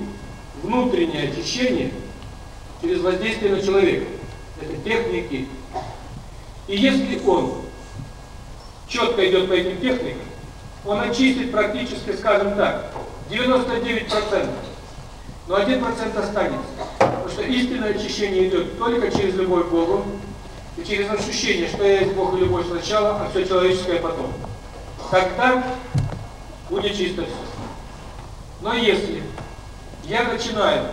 внутреннее очищение через воздействие на человека. Это техники. И если он четко идет по этим техникам, он очистит практически, скажем так, 99 процентов но один процент останется. Потому что истинное очищение идет только через любовь к Богу и через ощущение, что я есть Бог и любовь сначала, а все человеческое потом. Тогда будет чисто все. Но если я начинаю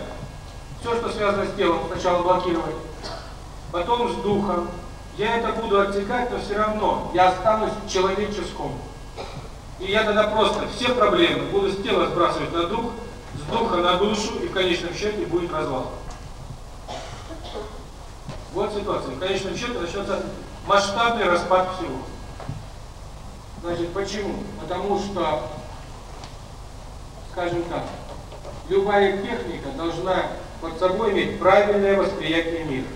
все, что связано с телом, сначала блокировать, потом с духом, я это буду отсекать, но все равно я останусь в человеческом. И я тогда просто все проблемы буду с тела сбрасывать на дух, кнопка на душу и в конечном счете будет развал. Вот ситуация. В конечном счете начнется масштабный распад всего. Значит, почему? Потому что, скажем так, любая техника должна под собой иметь правильное восприятие мира.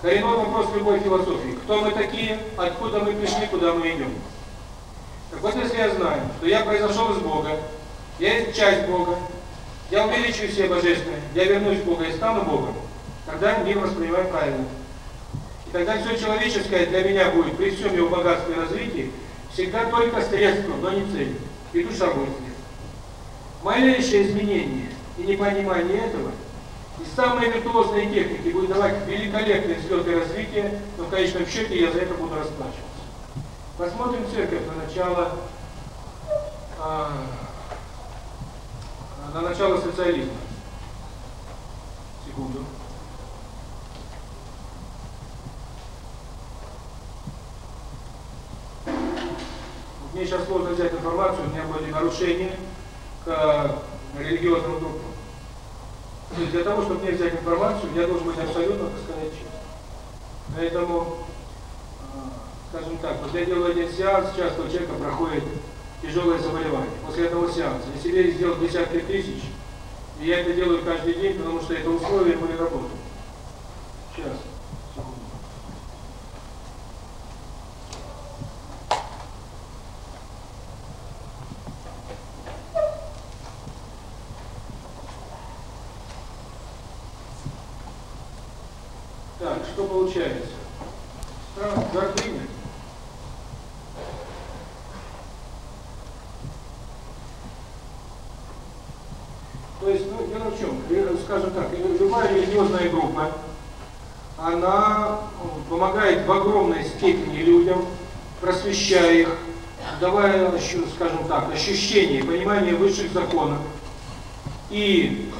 Коренной вопрос любой философии. Кто мы такие, откуда мы пришли, куда мы идем. Так вот, если я знаю, что я произошел из Бога, есть часть Бога, я увеличиваю все божественное, я вернусь к Богу, я стану Богом, тогда мир воспринимаю правильно. И тогда все человеческое для меня будет, при всем его богатстве и развитии, всегда только средство, но не цель. И душа будет здесь. Малейшее изменение и непонимание этого и самые виртуозные техники будут давать великолепные взлеты развития, но в конечном счете я за это буду расплачиваться. Посмотрим церковь на начало на начало социализма. Секунду. Вот мне сейчас сложно взять информацию, у меня были нарушения к религиозным группам. То есть для того, чтобы мне взять информацию, я должен быть абсолютно, так сказать, чист. Поэтому, скажем так, вот я делаю один сеанс, часто у человека проходит тяжелое заболевание. После этого сеанса. Если я сделал десятки тысяч, и я это делаю каждый день, потому что это условие моей работы. Сейчас. ощущение, понимание высших законов и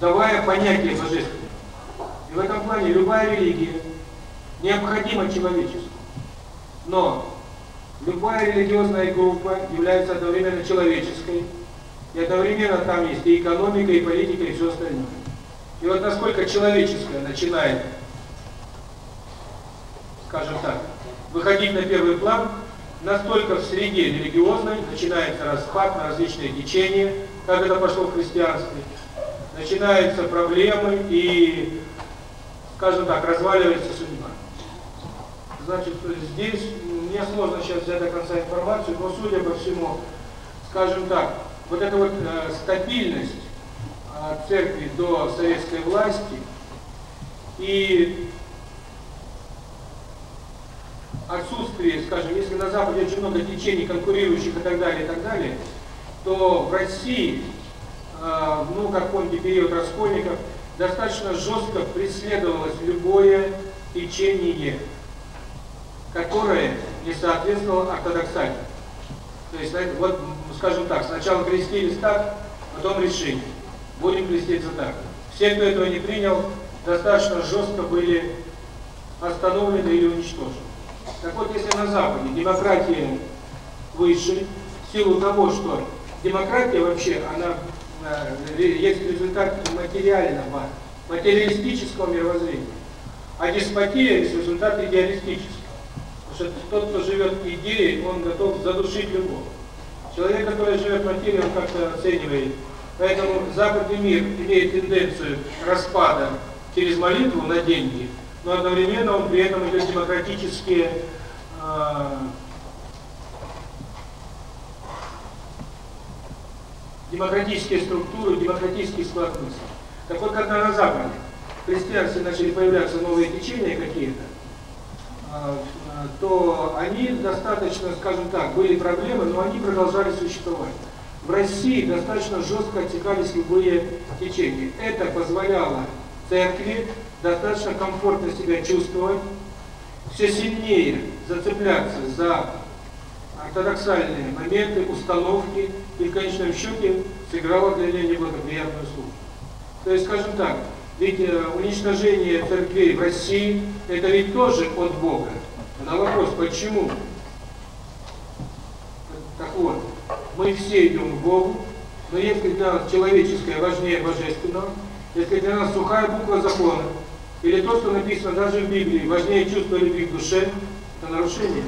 давая понятие божественное. И в этом плане любая религия необходима человечеству. Но любая религиозная группа является одновременно человеческой, и одновременно там есть и экономика, и политика, и все остальное. И вот насколько человеческое начинает, скажем так, выходить на первый план – настолько в среде религиозной начинается распад на различные течения, как это пошло в христианстве, начинаются проблемы и, скажем так, разваливается судьба. Значит, здесь мне сложно сейчас взять до конца информацию, но судя по всему, скажем так, вот эта вот э, стабильность э, от церкви до советской власти и Отсутствие, скажем, если на Западе очень много течений конкурирующих и так далее, и так далее, то в России, э, ну, как помните, период Раскольников, достаточно жестко преследовалось любое течение, которое не соответствовало ортодоксальному. То есть, вот, скажем так, сначала крестились так, потом решили, будем креститься так. Все, кто этого не принял, достаточно жестко были остановлены или уничтожены. Так вот, если на Западе демократия выше, в силу того, что демократия вообще, она э, есть результат материального, материалистического мировоззрения, а деспотия есть результат идеалистического. Потому что тот, кто живет идеей, он готов задушить любого. Человек, который живет материей, он как-то оценивает. Поэтому западный мир имеет тенденцию распада через молитву на деньги – но одновременно он при этом идет демократически э, а, демократические структуры, демократический склад мысли. Так вот, когда на Западе в христианстве начали появляться новые течения какие-то, а, то они достаточно, скажем так, были проблемы, но они продолжали существовать. В России достаточно жестко отсекались любые течения. Это позволяло церкви достаточно комфортно себя чувствовать, все сильнее зацепляться за ортодоксальные моменты, установки и в конечном счете сыграла для нее неблагоприятную службу. То есть, скажем так, ведь уничтожение церквей в России – это ведь тоже от Бога. На вопрос, почему? Так вот, мы все идем к Богу, но если для человеческое важнее божественного, если для нас сухая буква закона – или то, что написано даже в Библии, важнее чувство любви к душе, это нарушение.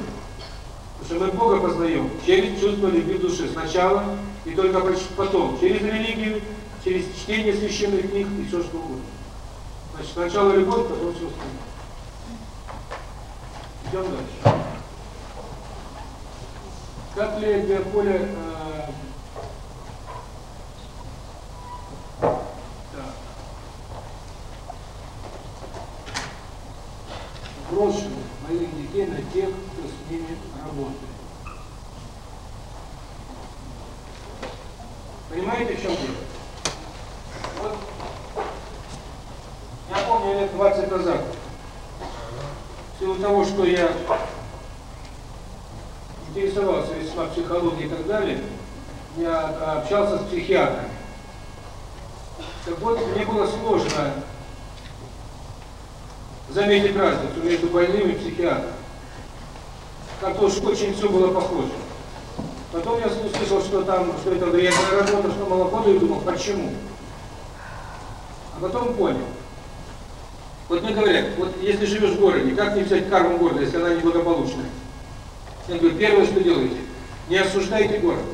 Потому что мы Бога познаем через чувство любви к душе сначала и только потом, через религию, через чтение священных книг и все что угодно. Значит, сначала любовь, потом чувство. Идем дальше. Как влияет биополе э, брошены военники на тех, кто с ними работает. Понимаете, в чем дело? Вот, я помню лет 20 назад, в силу того, что я интересовался весьма психологией и так далее, я общался с психиатром. Так вот, мне было сложно Заметьте разницу между больным и психиатром. Как-то очень все было похоже. Потом я услышал, что там, что это вредная работа, что молоко, и думал, почему? А потом понял. Вот мне говорят, вот если живешь в городе, как не взять карму города, если она неблагополучная? Я говорю, первое, что делаете, не осуждайте город,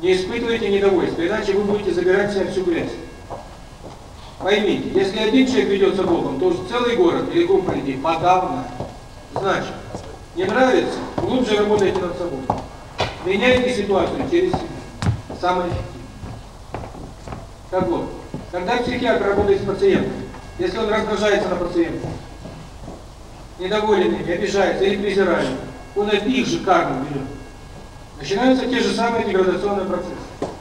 не испытывайте недовольство, иначе вы будете забирать себе всю грязь. Поймите, если один человек ведется Богом, то целый город или группа людей подавно. Значит, не нравится, глубже работайте над собой. Меняйте ситуацию через себя. Самое эффективное. Так вот, когда психиатр работает с пациентом, если он раздражается на пациента, недоволен обижается или презирает, он от них же карму берет. Начинаются те же самые деградационные процессы.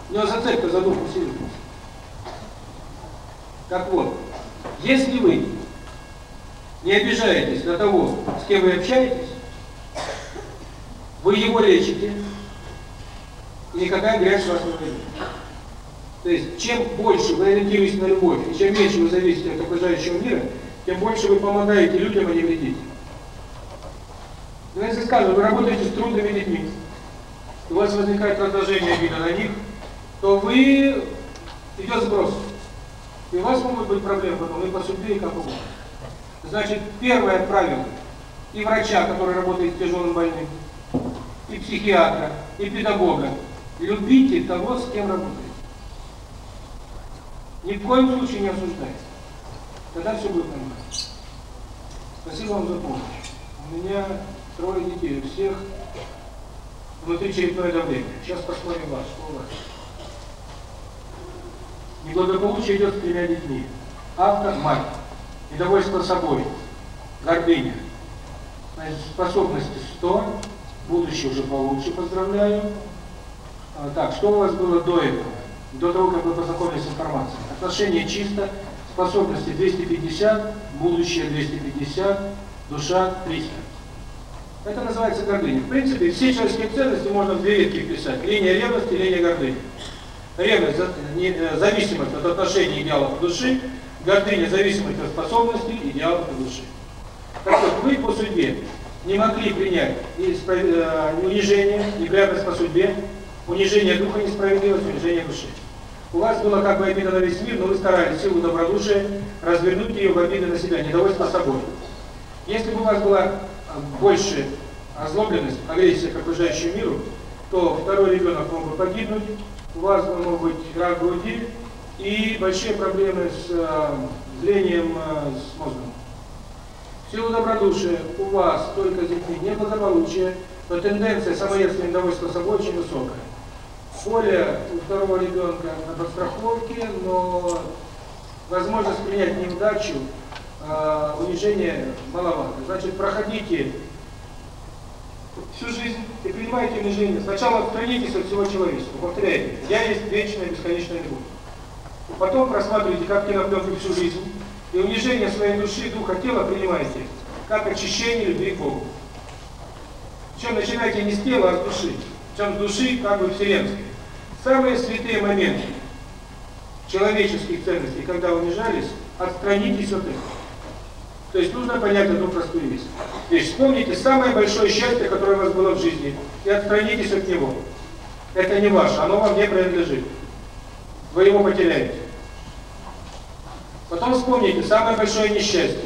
У него зацепка за дух усиливается. Как вот, если вы не обижаетесь на того, с кем вы общаетесь, вы его лечите, и никакая грязь вас не войдет. То есть, чем больше вы ориентируетесь на любовь, и чем меньше вы зависите от окружающего мира, тем больше вы помогаете людям, а не вредите. Но если скажем, вы работаете с трудными людьми, у вас возникает раздражение обида на них, то вы идет сброс. И у вас могут быть проблемы потом и по судьбе, и как угодно. Значит, первое правило и врача, который работает с тяжелым больным, и психиатра, и педагога. Любите того, с кем работаете. Ни в коем случае не осуждайте. Тогда все будет нормально. Спасибо вам за помощь. У меня трое детей, у всех внутричерепное давление. Сейчас посмотрим вас, что у вас неблагополучие идет тремя людьми. Автор – мать, недовольство собой, гордыня. Значит, способности 100, будущее уже получше, поздравляю. А, так, что у вас было до этого? До того, как вы познакомились с информацией. Отношения чисто, способности 250, будущее 250, душа 300. Это называется гордыня. В принципе, все человеческие ценности можно в две ветки писать. Линия ревности, линия гордыни ревность, э, зависимость от отношений идеалов души, гордыня, зависимость от способностей идеалов души. Так вот, мы по судьбе не могли принять э, унижение, неприятность по судьбе, унижение духа несправедливость, унижение души. У вас было как бы обида на весь мир, но вы старались силу добродушия развернуть ее в обиды на себя, недовольство собой. Если бы у вас была э, больше озлобленность, агрессия к окружающему миру, то второй ребенок мог бы погибнуть, у вас могут быть рак груди и большие проблемы с э, зрением, э, с мозгом. В силу добродушия у вас только детей неблагополучие, но тенденция самоедства и недовольства собой очень высокая. Более у второго ребенка на подстраховке, но возможность принять неудачу, э, унижение маловато. Значит, проходите всю жизнь и принимаете унижение. Сначала отстранитесь от всего человечества. Повторяю, я есть вечная бесконечная любовь. Потом просматривайте, как ты кинопленки всю жизнь, и унижение своей души, духа, тела принимаете, как очищение любви к Богу. Причем начинайте не с тела, а с души. Причем с души как бы вселенской. Самые святые моменты человеческих ценностей, когда унижались, отстранитесь от этого. То есть нужно понять одну простую вещь. То есть вспомните самое большое счастье, которое у вас было в жизни, и отстранитесь от него. Это не ваше, оно вам не принадлежит. Вы его потеряете. Потом вспомните самое большое несчастье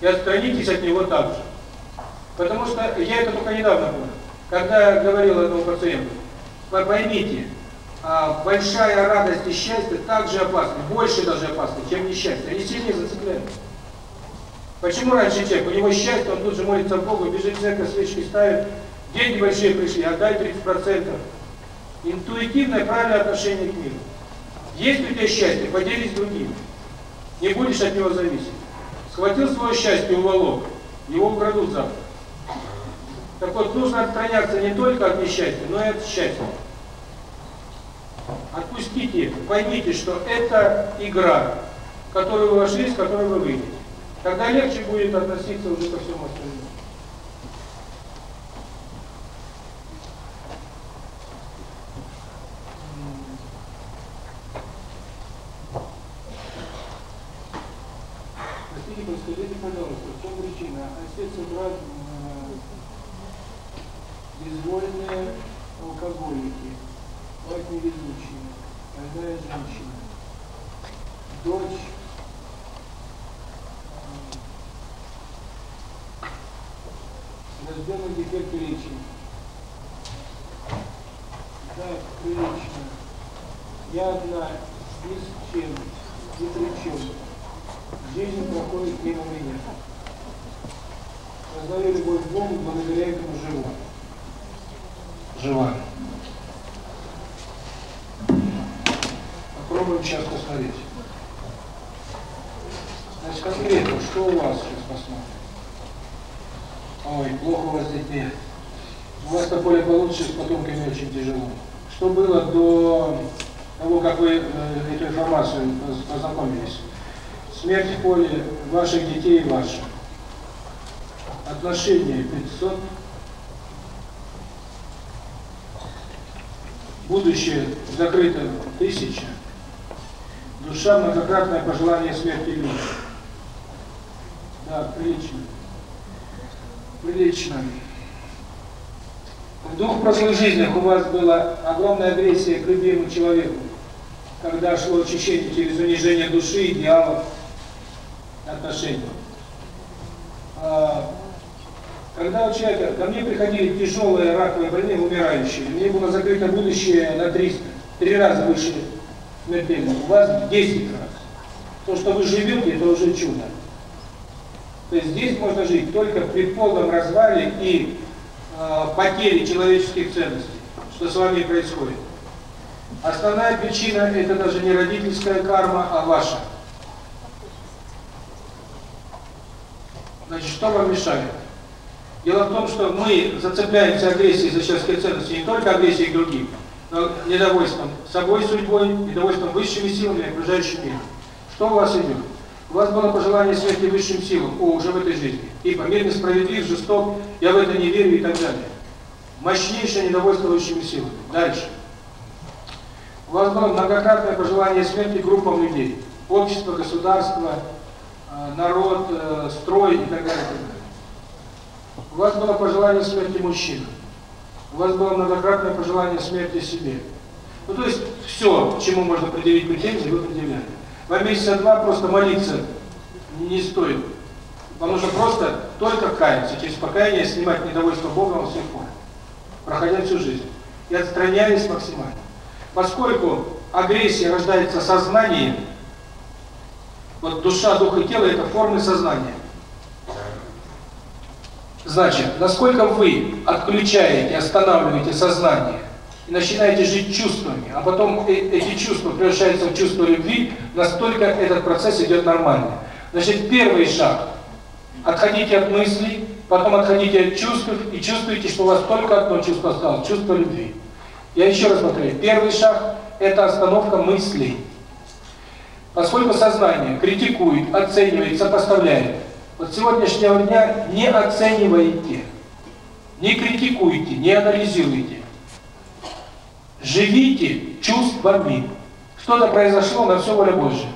и отстранитесь от него также. Потому что я это только недавно понял. Когда я говорил этому пациенту, поймите, а, большая радость и счастье также опасны, больше даже опасны, чем несчастье. Они сильнее зацепляются. Почему раньше человек? У него счастье, он тут же молится Богу, бежит в церковь, свечки ставит, деньги большие пришли, отдай 30%. Интуитивное правильное отношение к миру. Есть у тебя счастье, поделись с другими. Не будешь от него зависеть. Схватил свое счастье, уволок, его украдут завтра. Так вот, нужно отстраняться не только от несчастья, но и от счастья. Отпустите, поймите, что это игра, которую вы вошли, с которой вы выйдете. Тогда легче будет относиться уже ко всему остальному. алкоголики, мать невезучая, родная женщина, дочь Идем и теперь перечень. Так, прилично. Я одна, без чем, и при проходит мимо меня. Познаю любовь к Богу, благодаря живу. Жива. Попробуем сейчас посмотреть. Значит, конкретно, что у вас сейчас посмотрим? Ой, плохо у вас с детьми. У вас-то поле получше, с потомками очень тяжело. Что было до того, как вы э, эту информацию познакомились? Смерть в поле ваших детей и ваших. Отношения 500. Будущее закрыто 1000. Душа многократное пожелание смерти людям. Да, прилично увеличенными. В двух прошлых жизнях у вас была огромная агрессия к любимому человеку, когда шло очищение через унижение души, идеалов, отношений. Когда у человека, ко мне приходили тяжелые раковые больные, умирающие, мне было закрыто будущее на 300, три раза выше смертельного, у вас 10 раз. То, что вы живете, это уже чудо. То есть здесь можно жить только при полном развале и э, потере человеческих ценностей, что с вами происходит. Основная причина – это даже не родительская карма, а ваша. Значит, что вам мешает? Дело в том, что мы зацепляемся агрессией за человеческие ценности, не только агрессией других, но недовольством собой, судьбой, недовольством высшими силами окружающим миром. Что у вас идет? У вас было пожелание смерти высшим силам, о, уже в этой жизни. Ибо мир несправедлив, жесток, я в это не верю и так далее. Мощнейшее недовольство недовольствующими силами. Дальше. У вас было многократное пожелание смерти группам людей. Общество, государство, э, народ, э, строй и так далее. И так далее. У вас было пожелание смерти мужчин. У вас было многократное пожелание смерти себе. Ну, то есть, все, чему можно предъявить претензии, вы предъявляете. Во месяца два просто молиться не стоит. Вам нужно просто только каяться, через покаяние снимать недовольство Богом, он все понял, проходя всю жизнь. И отстраняясь максимально. Поскольку агрессия рождается сознанием, вот душа, дух и тело – это формы сознания. Значит, насколько вы отключаете, останавливаете сознание, и начинаете жить чувствами, а потом э, эти чувства превращаются в чувство любви, настолько этот процесс идет нормально. Значит, первый шаг – отходите от мыслей, потом отходите от чувств и чувствуете, что у вас только одно чувство осталось – чувство любви. Я еще раз повторяю, первый шаг – это остановка мыслей. Поскольку сознание критикует, оценивает, сопоставляет, вот сегодняшнего дня не оценивайте, не критикуйте, не анализируйте. Живите чувствами. Что-то произошло, на все воля Божья.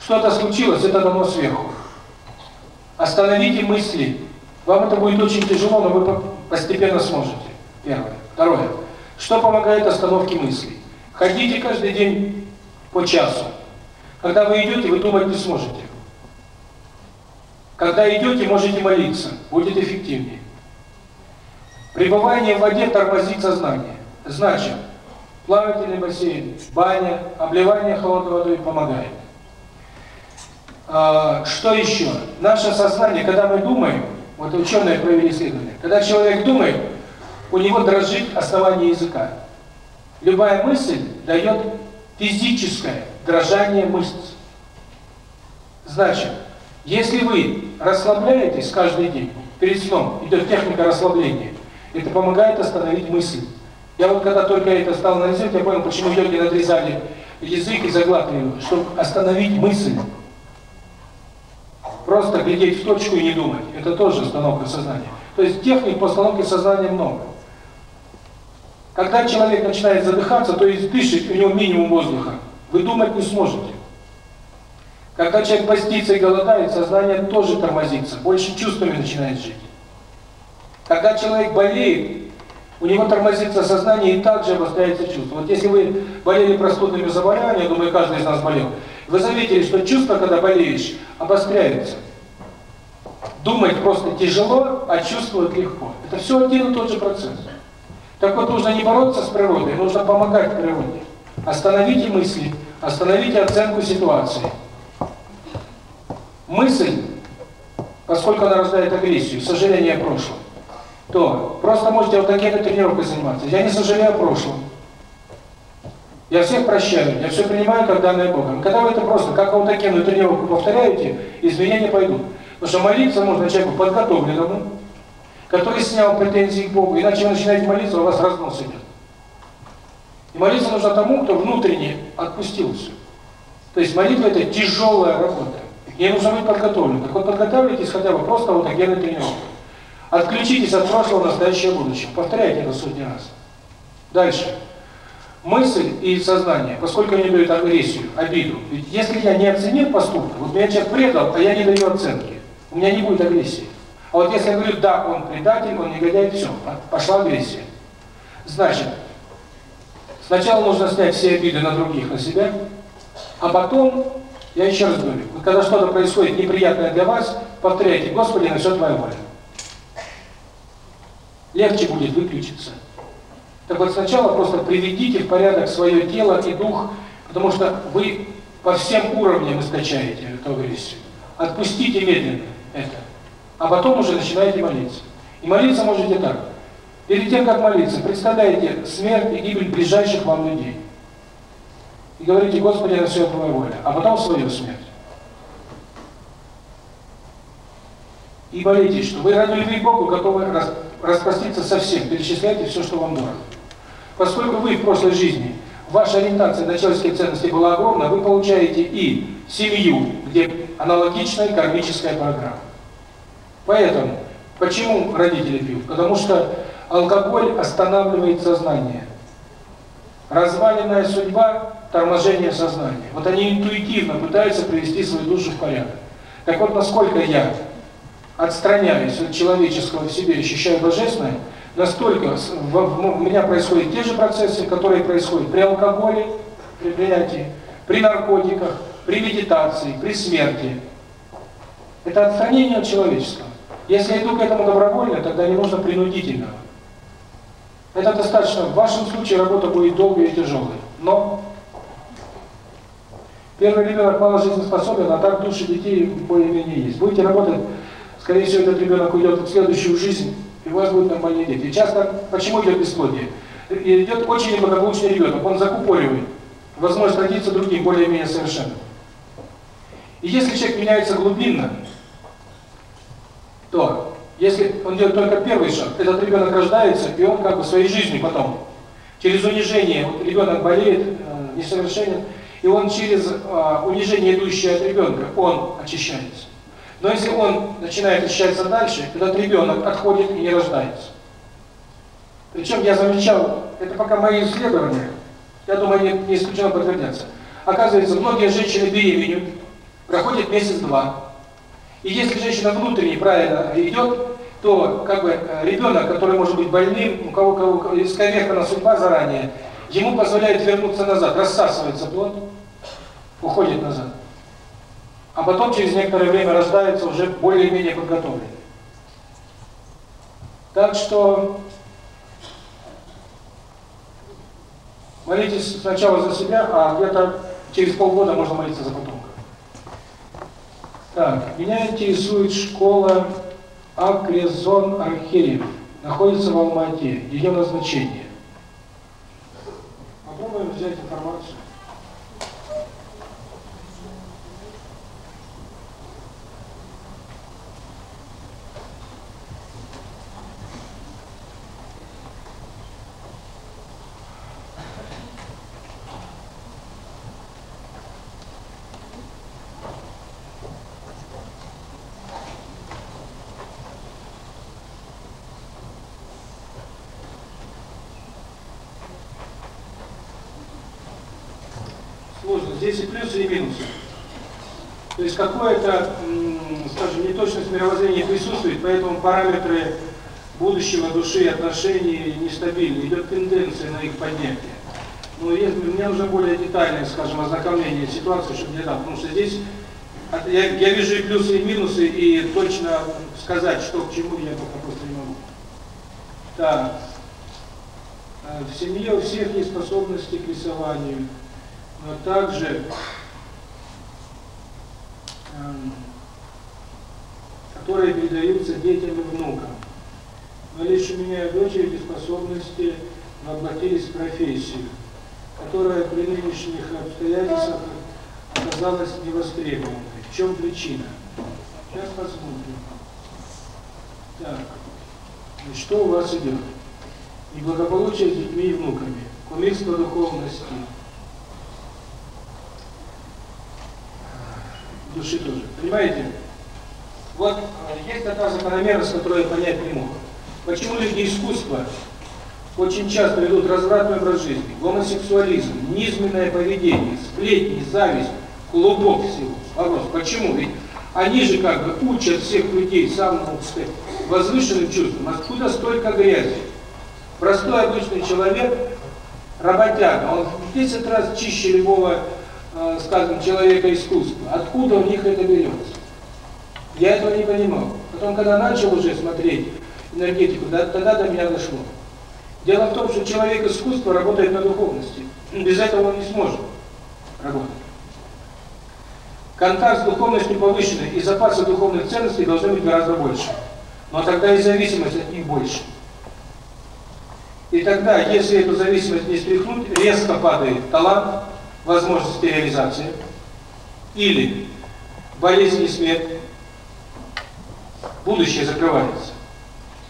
Что-то случилось, это дано сверху. Остановите мысли. Вам это будет очень тяжело, но вы постепенно сможете. Первое. Второе. Что помогает остановке мыслей? Ходите каждый день по часу. Когда вы идете, вы думать не сможете. Когда идете, можете молиться. Будет эффективнее. Пребывание в воде тормозит сознание. Значит, плавательный бассейн, баня, обливание холодной водой помогает. А, что еще? Наше сознание, когда мы думаем, вот ученые провели исследование, когда человек думает, у него дрожит основание языка. Любая мысль дает физическое дрожание мышц. Значит, если вы расслабляетесь каждый день, перед сном идет техника расслабления, это помогает остановить мысль. Я вот когда только это стал анализировать, я понял, почему йоги надрезали язык и заглатывали, чтобы остановить мысль. Просто глядеть в точку и не думать. Это тоже остановка сознания. То есть техник постановки сознания много. Когда человек начинает задыхаться, то есть дышит, у него минимум воздуха. Вы думать не сможете. Когда человек постится и голодает, сознание тоже тормозится, больше чувствами начинает жить. Когда человек болеет, у него тормозится сознание и также обостряется чувство. Вот если вы болели простудными заболеваниями, я думаю, каждый из нас болел, вы заметили, что чувство, когда болеешь, обостряется. Думать просто тяжело, а чувствовать легко. Это все один и тот же процесс. Так вот, нужно не бороться с природой, нужно помогать природе. Остановите мысли, остановите оценку ситуации. Мысль, поскольку она рождает агрессию, сожаление о прошлом, то просто можете вот такие тренировки заниматься. Я не сожалею о прошлом. Я всех прощаю, я все принимаю, как данное Богом. Когда вы это просто, как вот такие тренировку повторяете, изменения пойдут. Потому что молиться нужно человеку подготовленному, который снял претензии к Богу, иначе вы начинаете молиться, у вас разнос идет. И молиться нужно тому, кто внутренне отпустился. То есть молитва – это тяжелая работа. Ей нужно быть подготовленным. Так вот подготовитесь хотя бы просто вот такие тренировки. Отключитесь от прошлого, настоящего, будущего. Повторяйте это сотни раз. Дальше. Мысль и сознание, поскольку они дают агрессию, обиду. Ведь если я не оценил поступок, вот меня человек предал, а я не даю оценки, у меня не будет агрессии. А вот если я говорю, да, он предатель, он негодяй, все, пошла агрессия. Значит, сначала нужно снять все обиды на других, на себя, а потом, я еще раз говорю, вот когда что-то происходит неприятное для вас, повторяйте, Господи, на все Твоя воля легче будет выключиться. Так вот сначала просто приведите в порядок свое тело и дух, потому что вы по всем уровням искачаете эту агрессию. Отпустите медленно это, а потом уже начинаете молиться. И молиться можете так. Перед тем, как молиться, представляете смерть и гибель ближайших вам людей. И говорите, Господи, на все Твоя воля, а потом свою смерть. И молитесь, что вы ради любви Богу готовы раз распроститься со совсем, перечисляйте все, что вам дорого. Поскольку вы в прошлой жизни, ваша ориентация на человеческие ценности была огромна, вы получаете и семью, где аналогичная кармическая программа. Поэтому, почему родители пьют? Потому что алкоголь останавливает сознание. Разваленная судьба – торможение сознания. Вот они интуитивно пытаются привести свою душу в порядок. Так вот, насколько я отстраняюсь от человеческого в себе, ощущая божественное, настолько в, в, у меня происходят те же процессы, которые происходят при алкоголе, при приятии, при наркотиках, при медитации, при смерти. Это отстранение от человечества. Если я иду к этому добровольно, тогда не нужно принудительно. Это достаточно. В вашем случае работа будет долгой и тяжелой. Но первый ребенок мало жизнеспособен, а так души детей более-менее есть. Будете работать Скорее всего, этот ребенок уйдет в следующую жизнь, и у вас будет нормальные дети. И часто, почему идет бесплодие? И идет очень неблагополучный ребенок, он закупоривает возможность родиться другим, более-менее совершенным. И если человек меняется глубинно, то если он делает только первый шаг, этот ребенок рождается, и он как бы своей жизнью потом, через унижение, вот ребенок болеет, э, несовершенен, и он через э, унижение, идущее от ребенка, он очищается. Но если он начинает лишаться дальше, этот ребенок отходит и не рождается. Причем я замечал, это пока мои исследования, я думаю, они не исключено подтвердятся. Оказывается, многие женщины беременеют, проходит месяц-два. И если женщина внутренне правильно идет, то как бы ребенок, который может быть больным, у кого, кого исковеркана судьба заранее, ему позволяет вернуться назад, рассасывается плод, уходит назад а потом через некоторое время рождается уже более-менее подготовленные. Так что молитесь сначала за себя, а где-то через полгода можно молиться за потомка. Так, меня интересует школа Акрезон Архиев. Находится в Алмате. Ее назначение. Попробуем взять информацию. параметры будущего души и отношений нестабильны, идет тенденция на их поднятие. Но если, мне нужно более детальное, скажем, ознакомление ситуации, чтобы не дам, потому что здесь я, я вижу и плюсы, и минусы, и точно сказать, что к чему я пока просто не могу. Так. Э, в семье у всех есть способности к рисованию, но также... Эм, которые передаются детям и внукам. Но лишь у меня дочери способности воплотились в профессию, которая при нынешних обстоятельствах оказалась невостребованной. В чем причина? Сейчас посмотрим. Так, и что у вас идет? И благополучие с детьми и внуками, кумирство духовности, души тоже. Понимаете? Вот есть одна закономерность, которую я понять не мог. Почему люди искусства очень часто ведут развратный образ жизни, гомосексуализм, низменное поведение, сплетни, зависть, клубок всего. Вопрос, почему? Ведь они же как бы учат всех людей самому сказать, возвышенным чувством. Откуда столько грязи? Простой обычный человек, работяга, он в 10 раз чище любого, э, скажем, человека искусства. Откуда у них это берется? Я этого не понимал. Потом, когда начал уже смотреть энергетику, да, тогда до меня дошло. Дело в том, что человек искусства работает на духовности. Без этого он не сможет работать. Контакт с духовностью повышенный, и запасы духовных ценностей должны быть гораздо больше. Но тогда и зависимость от них больше. И тогда, если эту зависимость не стряхнуть, резко падает талант, возможности реализации, или болезнь и смерть, будущее закрывается.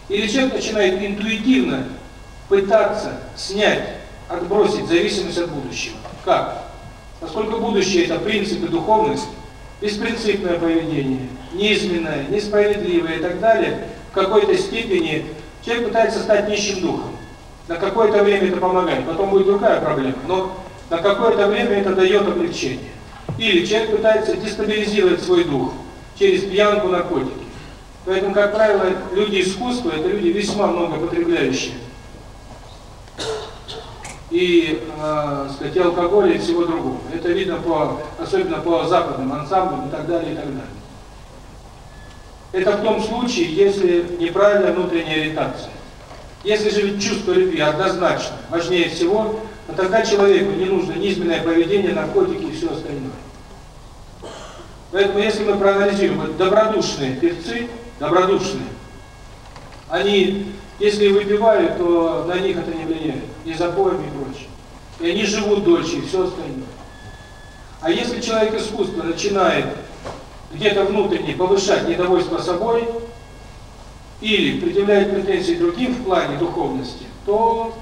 Или человек начинает интуитивно пытаться снять, отбросить зависимость от будущего. Как? Поскольку будущее – это принципы духовность, беспринципное поведение, неизменное, несправедливое и так далее, в какой-то степени человек пытается стать нищим духом. На какое-то время это помогает, потом будет другая проблема, но на какое-то время это дает облегчение. Или человек пытается дестабилизировать свой дух через пьянку, наркотики. Поэтому, как правило, люди искусства – это люди весьма много потребляющие И, э, сказать, алкоголь и всего другого. Это видно по, особенно по западным ансамблям и так далее, и так далее. Это в том случае, если неправильная внутренняя ориентация. Если же ведь чувство любви однозначно важнее всего, то тогда человеку не нужно низменное поведение, наркотики и все остальное. Поэтому если мы проанализируем, добродушные певцы – добродушные. Они, если выпивают, то на них это не влияет, и запоем, и прочее. И они живут дольше, и все остальное. А если человек искусственно начинает где-то внутренне повышать недовольство собой или предъявляет претензии другим в плане духовности, то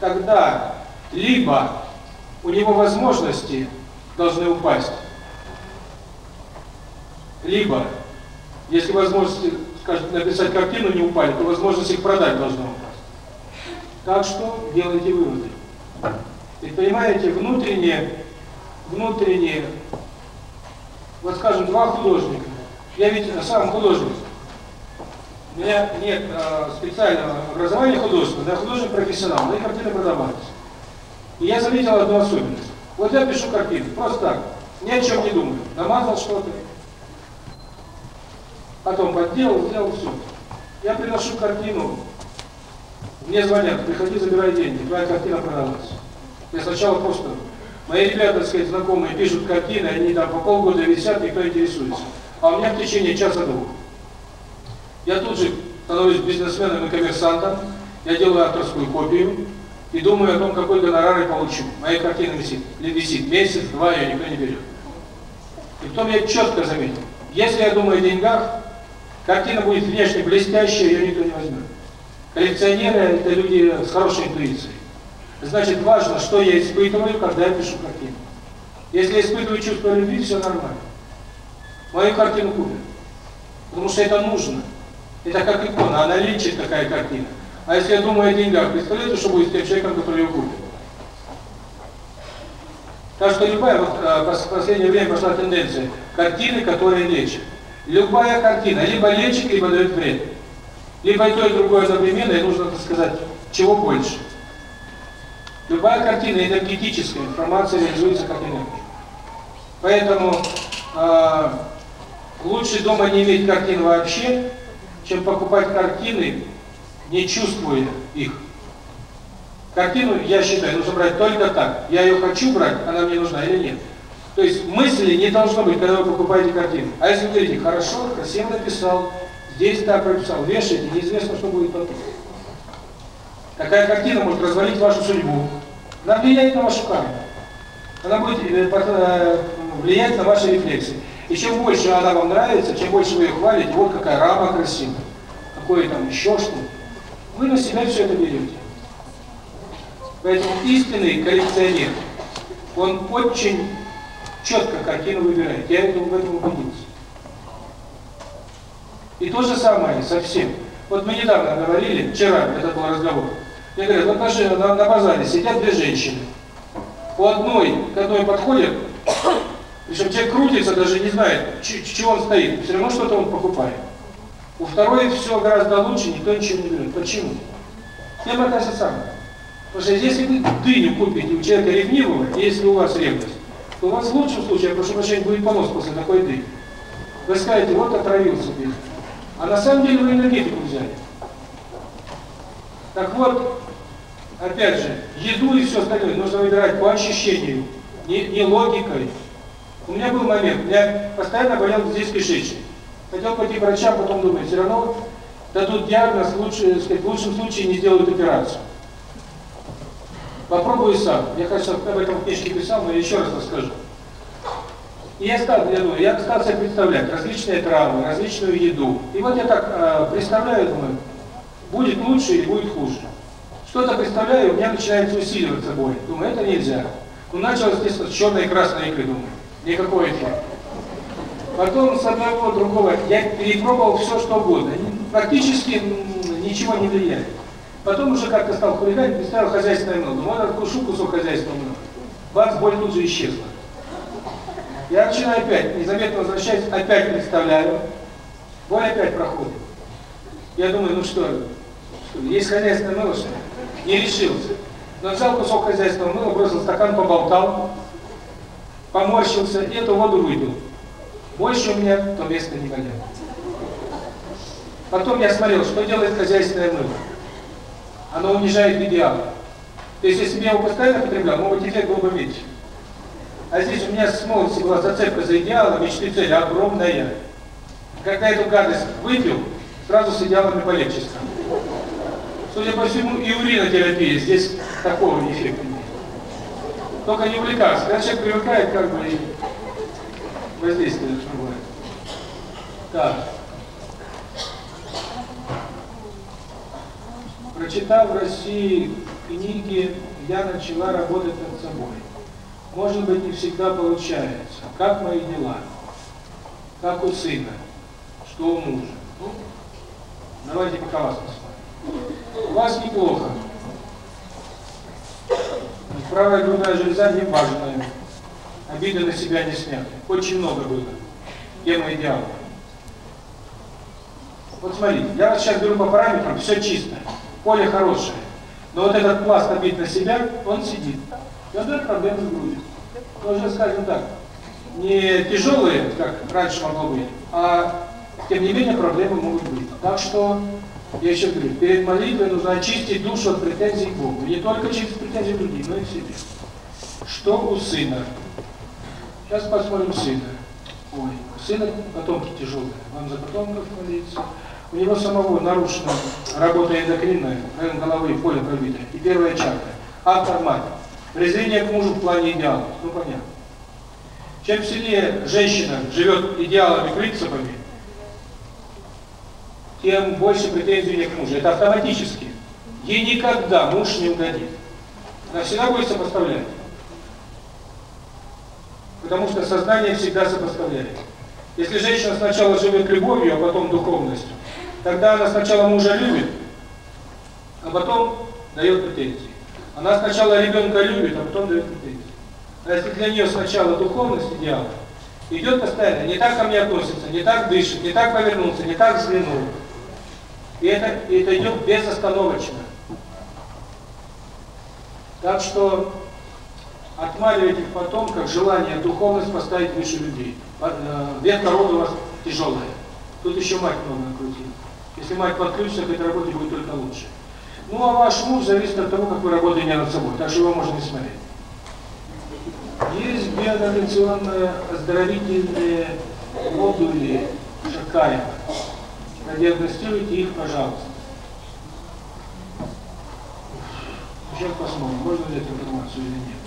тогда либо у него возможности должны упасть, либо если возможности, скажем, написать картину не упали, то возможность их продать должна упасть. Так что делайте выводы. И понимаете, внутренние, внутренние, вот скажем, два художника. Я ведь сам художник. У меня нет э, специального образования художественного, я художник-профессионал, мои картины продавались. И я заметил одну особенность. Вот я пишу картину, просто так, ни о чем не думаю, намазал что-то, потом подделал, сделал все. Я приношу картину, мне звонят, приходи, забирай деньги, твоя картина продалась. Я сначала просто, мои ребята, так сказать, знакомые, пишут картины, они там по полгода висят, никто интересуется. А у меня в течение часа-двух. Я тут же становлюсь бизнесменом и коммерсантом, я делаю авторскую копию и думаю о том, какой гонорар я получу. Моя картина висит, висит месяц, два, ее никто не берет. И кто меня четко заметил, если я думаю о деньгах, Картина будет внешне блестящая, ее никто не возьмет. Коллекционеры – это люди с хорошей интуицией. Значит, важно, что я испытываю, когда я пишу картину. Если я испытываю чувство любви, все нормально. Мою картину купят. Потому что это нужно. Это как икона, она лечит такая картина. А если я думаю о деньгах, представляете, что будет с тем человеком, который ее купит? Так что любая, вот в последнее время пошла тенденция, картины, которые лечат любая картина, либо летчик, либо дает время. Либо и то, и другое одновременно, и нужно так сказать, чего больше. Любая картина энергетическая, информация реализуется как энергия. Поэтому э, лучше дома не иметь картин вообще, чем покупать картины, не чувствуя их. Картину, я считаю, нужно брать только так. Я ее хочу брать, она мне нужна или нет. То есть мысли не должно быть, когда вы покупаете картину. А если вы говорите, хорошо, красиво написал, здесь так прописал, вешайте, неизвестно, что будет потом. Такая картина может развалить вашу судьбу. Она влияет на вашу карму. Она будет э, э, влиять на ваши рефлексы. И чем больше она вам нравится, чем больше вы ее хвалите, вот какая рама красивая, какое там еще что вы на себя все это берете. Поэтому истинный коллекционер, он очень четко картину выбираете. Я этому, в этом убедился. И то же самое совсем. Вот мы недавно говорили, вчера это был разговор. Я говорю, вот наши, на, на базаре сидят две женщины. У одной, к одной подходят, причем человек крутится, даже не знает, чего он стоит, все равно что-то он покупает. У второй все гораздо лучше, никто ничего не берет. Почему? Я та же самое. Потому что если вы дыню купите у человека ревнивого, если у вас ревность, то у вас в лучшем случае, я прошу прощения, будет понос после такой дни. Вы скажете, вот отравился день. А на самом деле вы энергетику взяли. Так вот, опять же, еду и все остальное нужно выбирать по ощущению, не, не логикой. У меня был момент, меня постоянно болел здесь кишечник. Хотел пойти к врачам, потом думаю, все равно дадут диагноз, лучше, сказать, в лучшем случае не сделают операцию. Попробую сам. Я, кажется, об этом книжке писал, но еще раз расскажу. И Я стал, я, думаю, я стал себе представлять различные травмы, различную еду. И вот я так э, представляю, думаю, будет лучше или будет хуже. Что-то представляю, у меня начинается усиливаться боль. Думаю, это нельзя. Ну, началось, естественно, с черной и красной икры, думаю. Никакой эффект. Потом с одного, другого. Я перепробовал все, что угодно. Практически ничего не влияет. Потом уже как-то стал хулиганить, представил хозяйственное много. Ну, я откушу кусок хозяйственного много. Бац, боль тут же исчезла. Я начинаю опять, незаметно возвращаюсь, опять представляю. Боль опять проходит. Я думаю, ну что, есть хозяйственное мыло, что Не решился. Но взял кусок хозяйственного мыла, бросил стакан, поболтал, поморщился и эту воду выпил. Больше у меня то место не понятно. Потом я смотрел, что делает хозяйственное мыло оно унижает идеал. То есть, если бы я его постоянно потреблял, мой эффект был бы меньше. А здесь у меня с молодости была зацепка за идеалом, мечты цель огромная. Когда эту гадость выпил, сразу с идеалами полегче стало. Судя по всему, и уринотерапия здесь такого эффекта нет. Только не увлекаться. Когда человек привыкает, как бы воздействие бывает. Так. Прочитав в России книги, я начала работать над собой. Может быть, не всегда получается. Как мои дела? Как у сына? Что у мужа? Ну, давайте пока вас посмотрим. У вас неплохо. Правая грудная железа не важная. Обиды на себя не сняты. Очень много было. Тема идеала. Вот смотрите, я вас сейчас беру по параметрам, все чисто поле хорошее. Но вот этот пласт набит на себя, он сидит. И он дает проблемы с грудью. Тоже, скажем так, не тяжелые, как раньше могло быть, а тем не менее проблемы могут быть. Так что, я еще говорю, перед молитвой нужно очистить душу от претензий к Богу. Не только через претензии к другим, но и к себе. Что у сына? Сейчас посмотрим сына. Ой, сына потомки тяжелые. Вам за потомков молиться него самого нарушена работа эндокринная, головы, поле пробито. И первая чакра. Автор мать. Презрение к мужу в плане идеалов. Ну понятно. Чем сильнее женщина живет идеалами, принципами, тем больше претензий к мужу. Это автоматически. Ей никогда муж не угодит. Она всегда будет сопоставлять. Потому что сознание всегда сопоставляет. Если женщина сначала живет любовью, а потом духовностью, Тогда она сначала мужа любит, а потом дает претензии. Она сначала ребенка любит, а потом дает претензии. А если для нее сначала духовность идеала, идет постоянно, не так ко мне относится, не так дышит, не так повернулся, не так взглянул. И это, это идет безостановочно. Так что отмаливать в потомках желание духовность поставить выше людей. Ветка рода у вас тяжелая. Тут еще мать много снимать подключник, эта работе будет только лучше. Ну а ваш муж зависит от того, как вы работаете над собой, так что его можно не смотреть. Есть биореволюционные оздоровительные модули Шакаева. Продиагностируйте их, пожалуйста. Сейчас посмотрим, можно ли эту информацию или нет.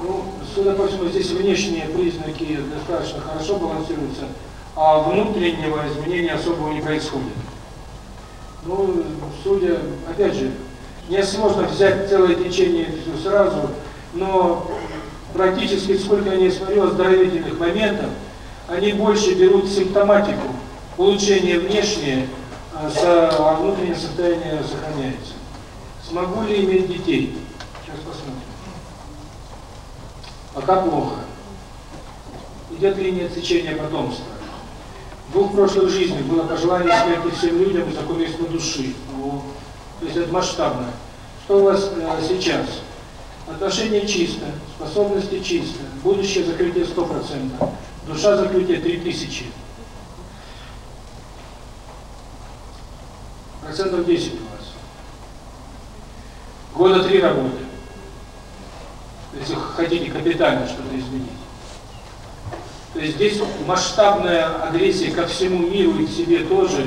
Ну, судя по всему, здесь внешние признаки достаточно хорошо балансируются, а внутреннего изменения особого не происходит. Ну, судя, опять же, невозможно взять целое течение сразу, но практически, сколько я не смотрел оздоровительных моментов, они больше берут симптоматику, улучшение внешнее, а, а внутреннее состояние сохраняется. Смогу ли иметь детей? пока плохо. Идет линия течения потомства. В двух прошлых жизнях было пожелание смерти всем людям и законистку души. То есть это масштабно. Что у вас сейчас? Отношения чисто, способности чисто, будущее закрытие 100%, душа закрытие 3000. Процентов 10 у вас. Года три работы. То есть капитально что-то изменить. То есть здесь масштабная агрессия ко всему миру и к себе тоже,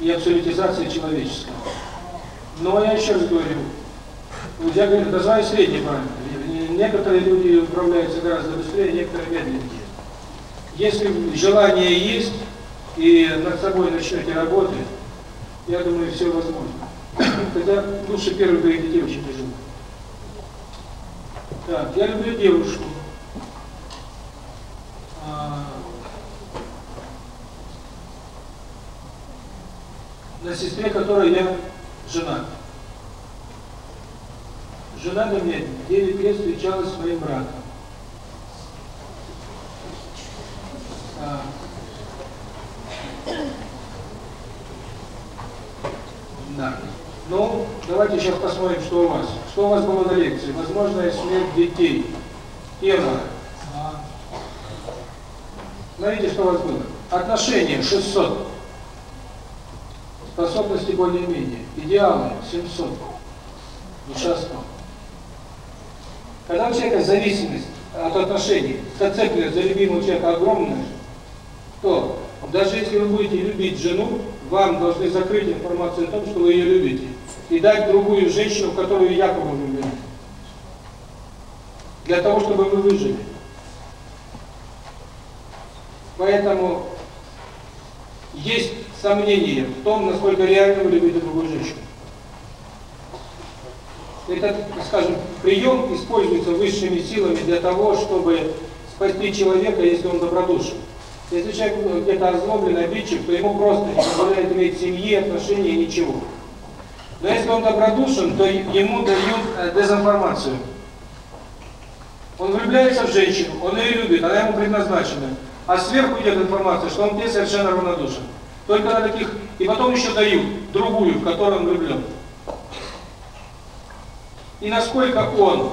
и абсолютизация человеческого. Но я еще раз говорю, вот я говорю, называю средний параметр. Некоторые люди управляются гораздо быстрее, некоторые медленнее. Если желание есть, и над собой начнете работать, я думаю, все возможно. Хотя лучше первых двоих детей очень тяжело. Да, я люблю девушку. на сестре которой я жена. Жена до меня 9 лет встречалась с моим братом. Да. Ну, давайте сейчас посмотрим, что у вас. Что у вас было на лекции? Возможная смерть детей. Тема. Смотрите, что у вас было. Отношения 600. Способности более-менее. Идеалы 700. Душа 100. Когда у человека зависимость от отношений, зацепленность за любимого человека огромная, то даже если вы будете любить жену, вам должны закрыть информацию о том, что вы ее любите и дать другую женщину, которую якобы любил, Для того, чтобы мы выжили. Поэтому есть сомнения в том, насколько реально вы любите другую женщину. Этот, скажем, прием используется высшими силами для того, чтобы спасти человека, если он добродушен. Если человек где-то озлоблен, обидчик, то ему просто не позволяет иметь семьи, отношения, ничего. Но если он добродушен, то ему дают дезинформацию. Он влюбляется в женщину, он ее любит, она ему предназначена. А сверху идет информация, что он здесь совершенно равнодушен. Только на таких... И потом еще дают другую, в которую он влюблен. И насколько он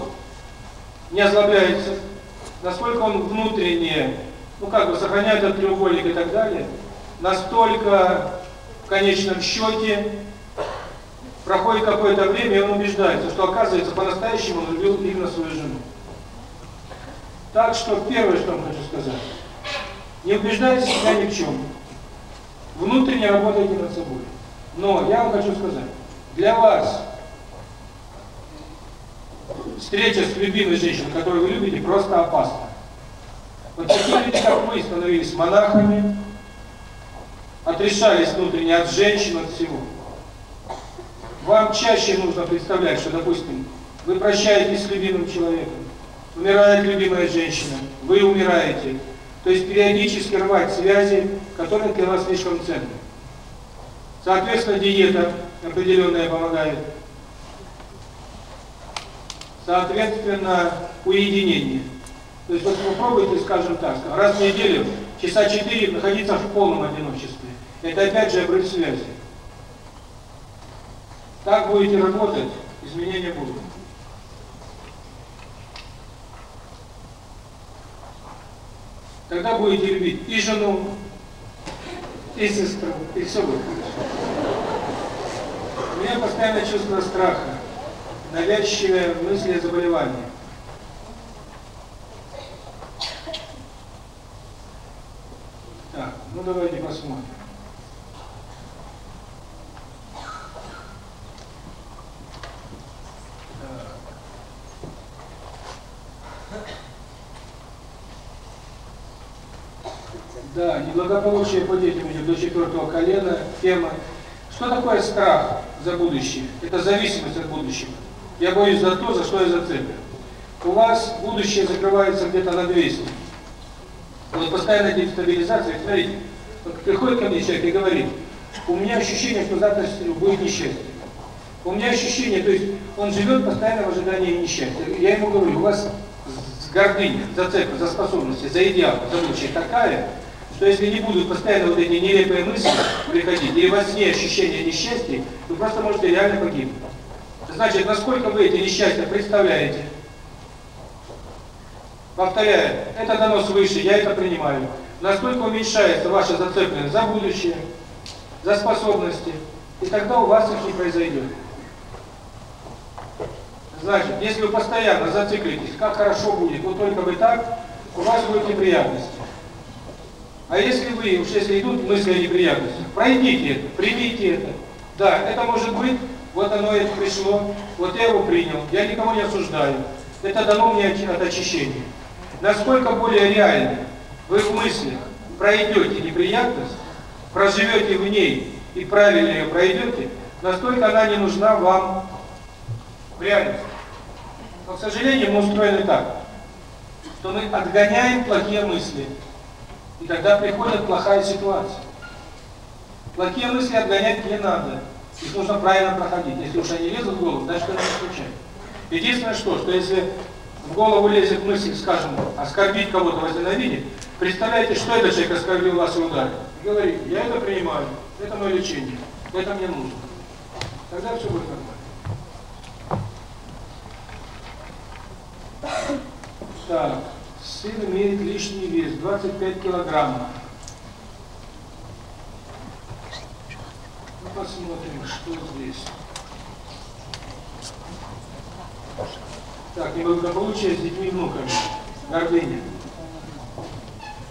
не озлобляется, насколько он внутренне, ну как бы, сохраняет этот треугольник и так далее, настолько в конечном счете Проходит какое-то время, и он убеждается, что, оказывается, по-настоящему он любил именно свою жену. Так что первое, что я хочу сказать, не убеждайте себя ни в чем. Внутренне работайте над собой. Но я вам хочу сказать, для вас встреча с любимой женщиной, которую вы любите, просто опасна. Вот такие люди, как мы, становились монахами, отрешались внутренне от женщин, от всего. Вам чаще нужно представлять, что, допустим, вы прощаетесь с любимым человеком, умирает любимая женщина, вы умираете. То есть периодически рвать связи, которые для вас слишком ценны. Соответственно, диета определенная помогает. Соответственно, уединение. То есть вот попробуйте, скажем так, раз в неделю, часа четыре находиться в полном одиночестве. Это опять же обрыв связи. Так будете работать, изменения будут. Тогда будете любить и жену, и сестру, и все будет хорошо. У меня постоянно чувство страха, навязчивые мысли о заболевании. Так, ну давайте посмотрим. Да, неблагополучие плодеть у до четвертого колена, тема. Что такое страх за будущее? Это зависимость от будущего. Я боюсь за то, за что я зацеплен. У вас будущее закрывается где-то на 200. Вот постоянная дестабилизация, смотрите, вот приходит ко мне человек и говорит, у меня ощущение, что завтра будет несчастье. У меня ощущение, то есть он живет постоянно в ожидании несчастья. Я ему говорю, у вас гордыня, зацепка за способности, за идеал, за лучшие такая, что если не будут постоянно вот эти нелепые мысли приходить, и у вас не ощущение несчастья, вы просто можете реально погибнуть. Значит, насколько вы эти несчастья представляете? Повторяю, это донос выше, я это принимаю. Насколько уменьшается ваша зацепленность за будущее, за способности, и тогда у вас их не произойдет. Значит, если вы постоянно зациклитесь, как хорошо будет, вот только бы так, у вас будут неприятности. А если вы, уж если идут мысли о неприятностях, пройдите это, примите это. Да, это может быть, вот оно это пришло, вот я его принял, я никого не осуждаю. Это дано мне от очищения. Насколько более реально вы в мыслях пройдете неприятность, проживете в ней и правильно ее пройдете, настолько она не нужна вам в реальности. Но, к сожалению, мы устроены так, что мы отгоняем плохие мысли, и тогда приходит плохая ситуация. Плохие мысли отгонять не надо, их нужно правильно проходить. Если уж они лезут в голову, значит, это не случайно. Единственное что, что если в голову лезет мысль, скажем, оскорбить кого-то, возненавидеть, представляете, что этот человек оскорбил вас и ударил. И говорите, я это принимаю, это мое лечение, это мне нужно. Тогда все будет хорошо. Так, сын имеет лишний вес 25 килограммов. Ну, посмотрим, что здесь. Так, неблагополучие с детьми и внуками. Гордыня.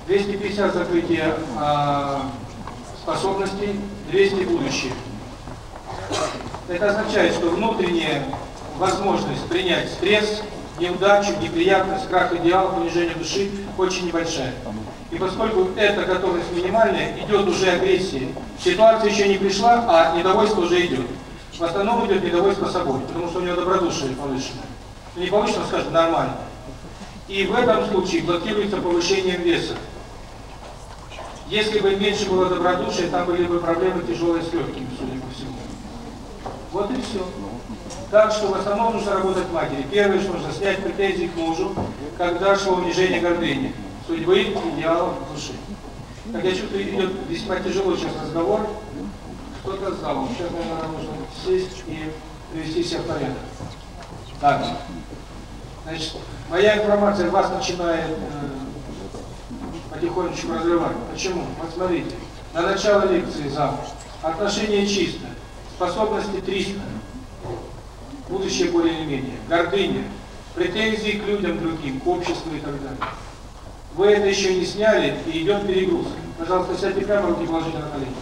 250 закрытия э, способностей, 200 будущее. Это означает, что внутренняя возможность принять стресс – неудачи неприятность, крах идеалов, унижение души очень небольшая. И поскольку эта готовность минимальная, идет уже агрессия. Ситуация еще не пришла, а недовольство уже идет. В основном идет недовольство собой, потому что у него добродушие повышено. Не повышено, скажем, нормально. И в этом случае блокируется повышением веса. Если бы меньше было добродушия, там были бы проблемы тяжелые с легкими, судя по всему. Вот и все так что в основном нужно работать матери. Первое, что нужно снять претензии к мужу, как дальше унижение гордыни, судьбы, идеалов, души. Как я чувствую, идет весьма тяжелый сейчас разговор, кто-то сдал. Сейчас, наверное, нужно сесть и привести себя в порядок. Так. Значит, моя информация вас начинает э, потихонечку разрывать. Почему? Вот смотрите. На начало лекции завтра. Отношения чисто. Способности 300 будущее более или менее, гордыня, претензии к людям другим, к обществу и так далее. Вы это еще не сняли, и идет перегруз. Пожалуйста, сядьте прямо, руки положите на колени.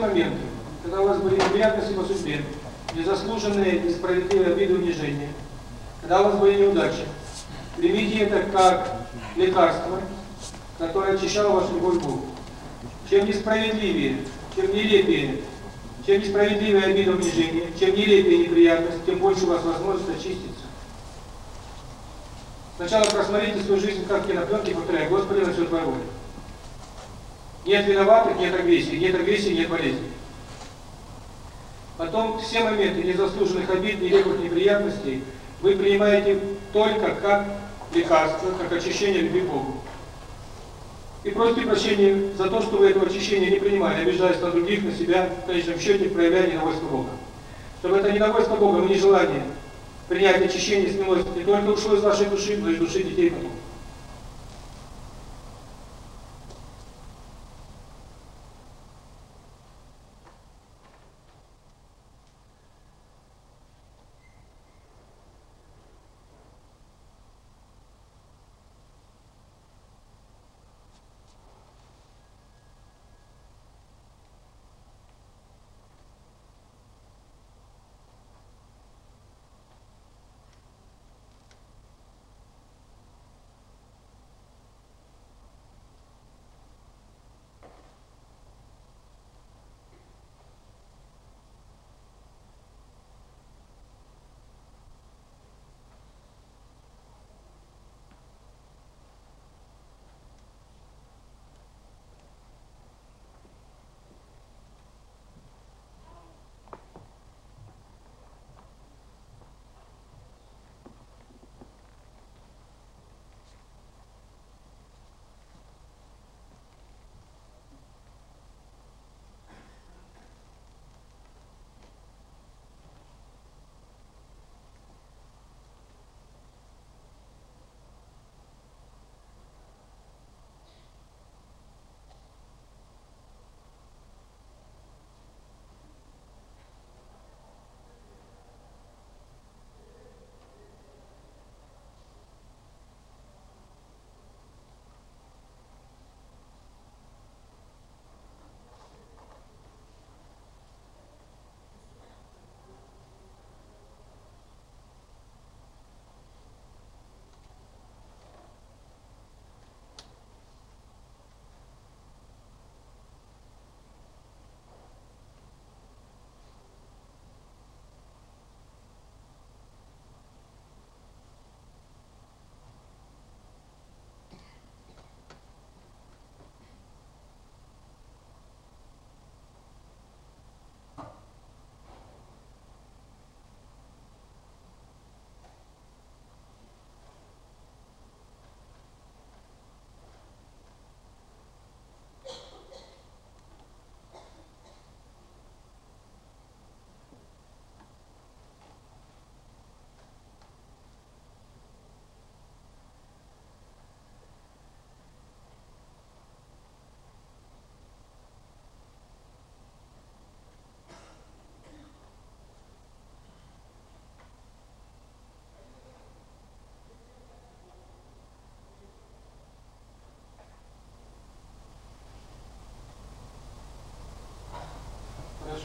моменты, когда у вас были неприятности по судьбе, незаслуженные и справедливые обиды унижения, когда у вас были неудачи, примите это как лекарство, которое очищало вашу любовь. Чем несправедливее, чем нелепее, чем несправедливее обиды, унижения, чем нелепее неприятность, тем больше у вас возможность очиститься. Сначала просмотрите свою жизнь как кинопленки, повторяя, Господи, на все Твоя воля. Нет виноватых, нет агрессии. Нет агрессии, нет болезни. Потом все моменты незаслуженных обид, нелепых неприятностей вы принимаете только как лекарство, как очищение любви Богу. И просите прощения за то, что вы этого очищения не принимали, обижаясь на других, на себя, в конечном счете проявляя недовольство Бога. Чтобы это недовольство Бога, но нежелание принять очищение и смелость не только ушло из вашей души, но и из души детей потом.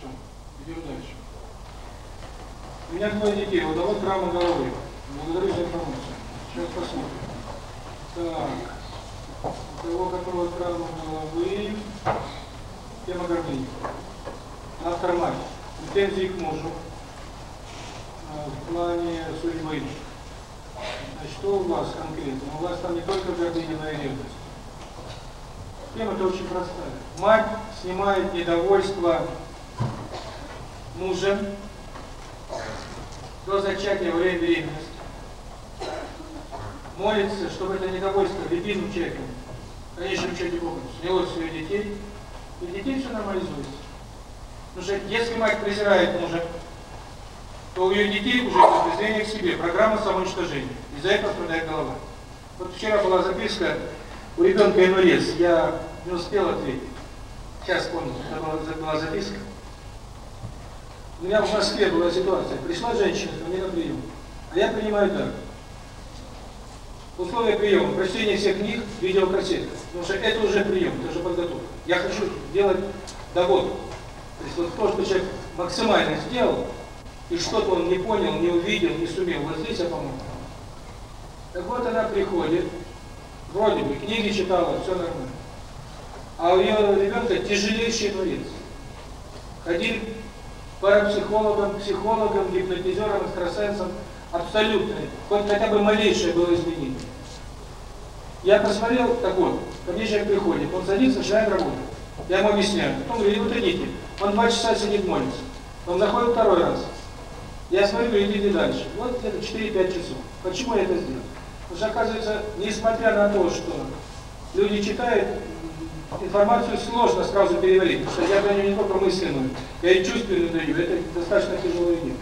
дальше, дальше. У меня двое детей, вот вот рама головы. Благодарю за информацию. Сейчас посмотрим. Так, у того, которого травма головы, тема гордыни. Автор мать. Претензии к мужу в плане судьбы. А что у вас конкретно? У вас там не только гордыня, но и ревность. Тема-то очень простая. Мать снимает недовольство мужем, до зачатия время беременности, молится, чтобы это не недовольство любимым человеком, в конечном счете Богом, снялось своих детей, и детей все нормализуется. Потому если мать презирает мужа, то у ее детей уже это презрение к себе, программа самоуничтожения. Из-за этого страдает голова. Вот вчера была записка, у ребенка инвалид, я не успел ответить. Сейчас помню, это была, была записка. У меня в Москве была ситуация. Пришла женщина ко мне на прием. А я принимаю так. Условия приема. Прочтение всех книг, видеокассеты. Потому что это уже прием, это уже подготовка. Я хочу делать довод. То есть вот то, что человек максимально сделал, и что-то он не понял, не увидел, не сумел. Вот здесь я помог. Так вот она приходит, вроде бы книги читала, все нормально. А у ее ребенка тяжелейший инвалид. Один парапсихологом, психологом, гипнотизером, экстрасенсом абсолютно, хоть хотя бы малейшее было изменение. Я посмотрел, так вот, ко мне человек приходит, он садится, начинает работать. Я ему объясняю. Он говорит, вот идите. Он два часа сидит молится. Он заходит второй раз. Я смотрю, идите дальше. Вот где-то 4-5 часов. Почему я это сделал? Потому что, оказывается, несмотря на то, что люди читают информацию сложно сразу переварить, потому что я не только мысленную, я и чувственную даю, это достаточно тяжелый день.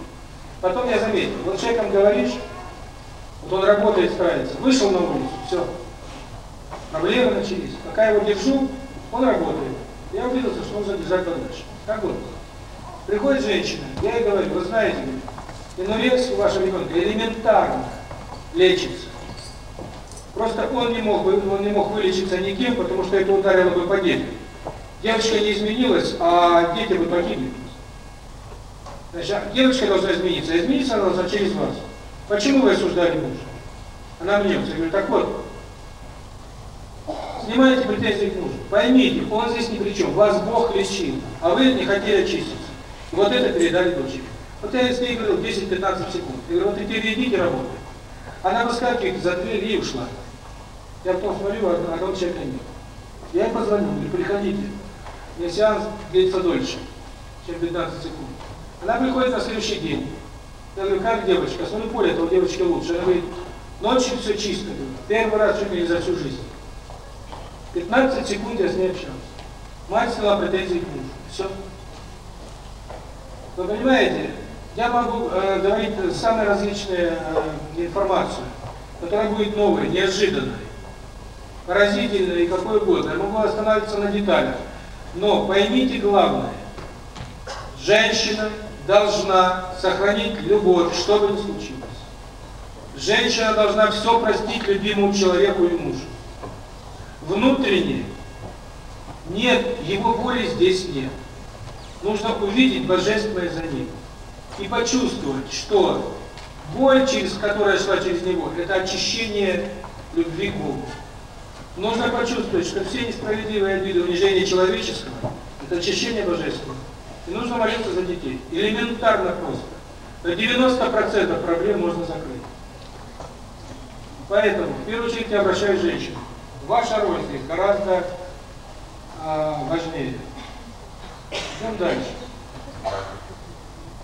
Потом я заметил, вот человеком говоришь, вот он работает, справится, вышел на улицу, все, проблемы начались. Пока я его держу, он работает. Я убедился, что он держать дальше. Как вот? Приходит женщина, я ей говорю, вы знаете, инурез у вашего ребенка элементарно лечится. Просто он не мог, он не мог вылечиться никем, потому что это ударило бы по детям. Девочка не изменилась, а дети бы погибли. Значит, девочка должна измениться. А измениться она должна через вас. Почему вы осуждали мужа? Она мне говорит, так вот, снимайте претензии к мужу. Поймите, он здесь ни при чем. Вас Бог лечил, а вы не хотели очиститься. Вот это передали дочери. Вот я с ней говорил 10-15 секунд. Я говорю, вот и перейдите работу. Она в за дверь и ушла. Я посмотрю, а там человека нет. Я ей позвонил, говорю, приходите. Мне сеанс длится дольше, чем 15 секунд. Она приходит на следующий день. Я говорю, как девочка? Смотри, поле этого девочки лучше. Она говорит, ночью все чисто. Первый раз чуть не за всю жизнь. 15 секунд я с ней общался. Мать сняла претензии к мужу. Все. Вы понимаете, я могу э, говорить самые различные э, информацию, которая будет новой, неожиданной поразительно и какой угодно. Я могу останавливаться на деталях. Но поймите главное. Женщина должна сохранить любовь, что бы ни случилось. Женщина должна все простить любимому человеку и мужу. Внутренне нет, его воли здесь нет. Нужно увидеть божественное за ним. И почувствовать, что боль, через которая шла через него, это очищение любви к Богу нужно почувствовать, что все несправедливые обиды, унижения человеческого – это очищение божественного. И нужно молиться за детей. Элементарно просто. До 90% проблем можно закрыть. Поэтому, в первую очередь, я обращаюсь к женщинам. Ваша роль здесь гораздо э, важнее. Идем дальше.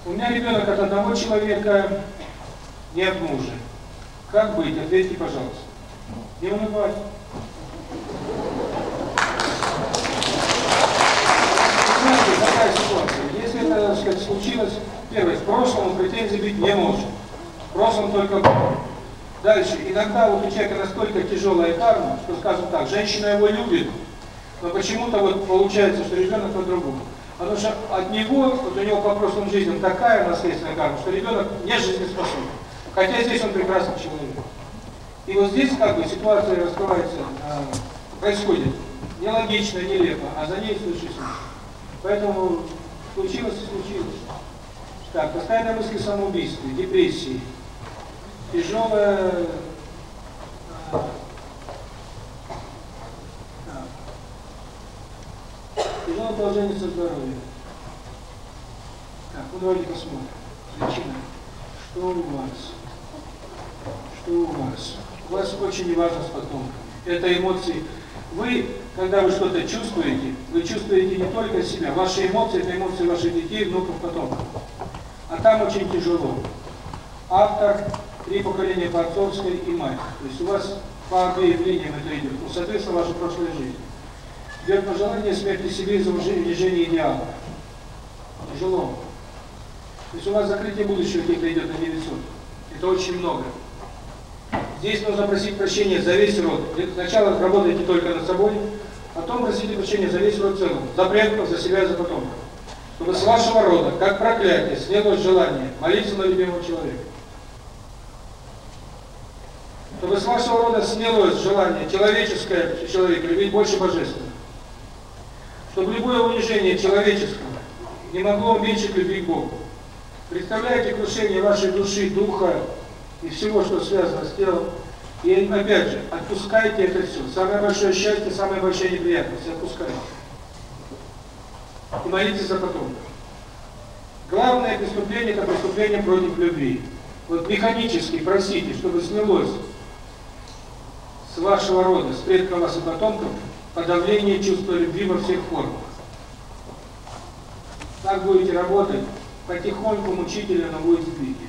У меня ребенок от одного человека, нет мужа. Как быть? Ответьте, пожалуйста. Не унывать. Такая ситуация. Если это, так сказать, случилось, первое, прошлом, прошлым претензий быть не может. В прошлом только Дальше. Иногда вот у человека настолько тяжелая карма, что, скажем так, женщина его любит, но почему-то вот получается, что ребенок по-другому. Потому что от него, вот у него по прошлым жизням такая наследственная карма, что ребенок не жизнеспособен. Хотя здесь он прекрасный человек. И вот здесь как бы ситуация раскрывается, э, происходит нелогично, нелепо, а за ней случится. Поэтому случилось и случилось. Так, постоянные мысли самоубийства, депрессии, тяжелая тяжелое положение со здоровьем. Так, ну давайте посмотрим. Причина. Что у вас? Что у вас? вас очень важно с потомком. Это эмоции. Вы, когда вы что-то чувствуете, вы чувствуете не только себя. Ваши эмоции – это эмоции ваших детей, внуков, потом. А там очень тяжело. Автор – три поколения по и мать. То есть у вас по обеим линиям это идет. Ну, соответственно, ваша прошлая жизнь. Идет желание смерти себе из-за унижения идеала. Тяжело. То есть у вас закрытие будущего где-то идет на 900. Это очень много. Здесь нужно просить прощения за весь род. Сначала работайте только над собой, потом просите прощения за весь род целом, за предков, за себя, за потомков. Чтобы с вашего рода, как проклятие, снялось желание молиться на любимого человека. Чтобы с вашего рода снялось желание человеческое человека любить больше божественного. Чтобы любое унижение человеческого не могло уменьшить любви к Богу. Представляете крушение вашей души, духа, и всего, что связано с телом. И опять же, отпускайте это все. Самое большое счастье, самая большая неприятность. Отпускайте. И молитесь за потомков. Главное преступление – это преступление против любви. Вот механически просите, чтобы снялось с вашего рода, с предков вас и потомков, подавление чувства любви во всех формах. Так будете работать, потихоньку мучительно, но будете двигать.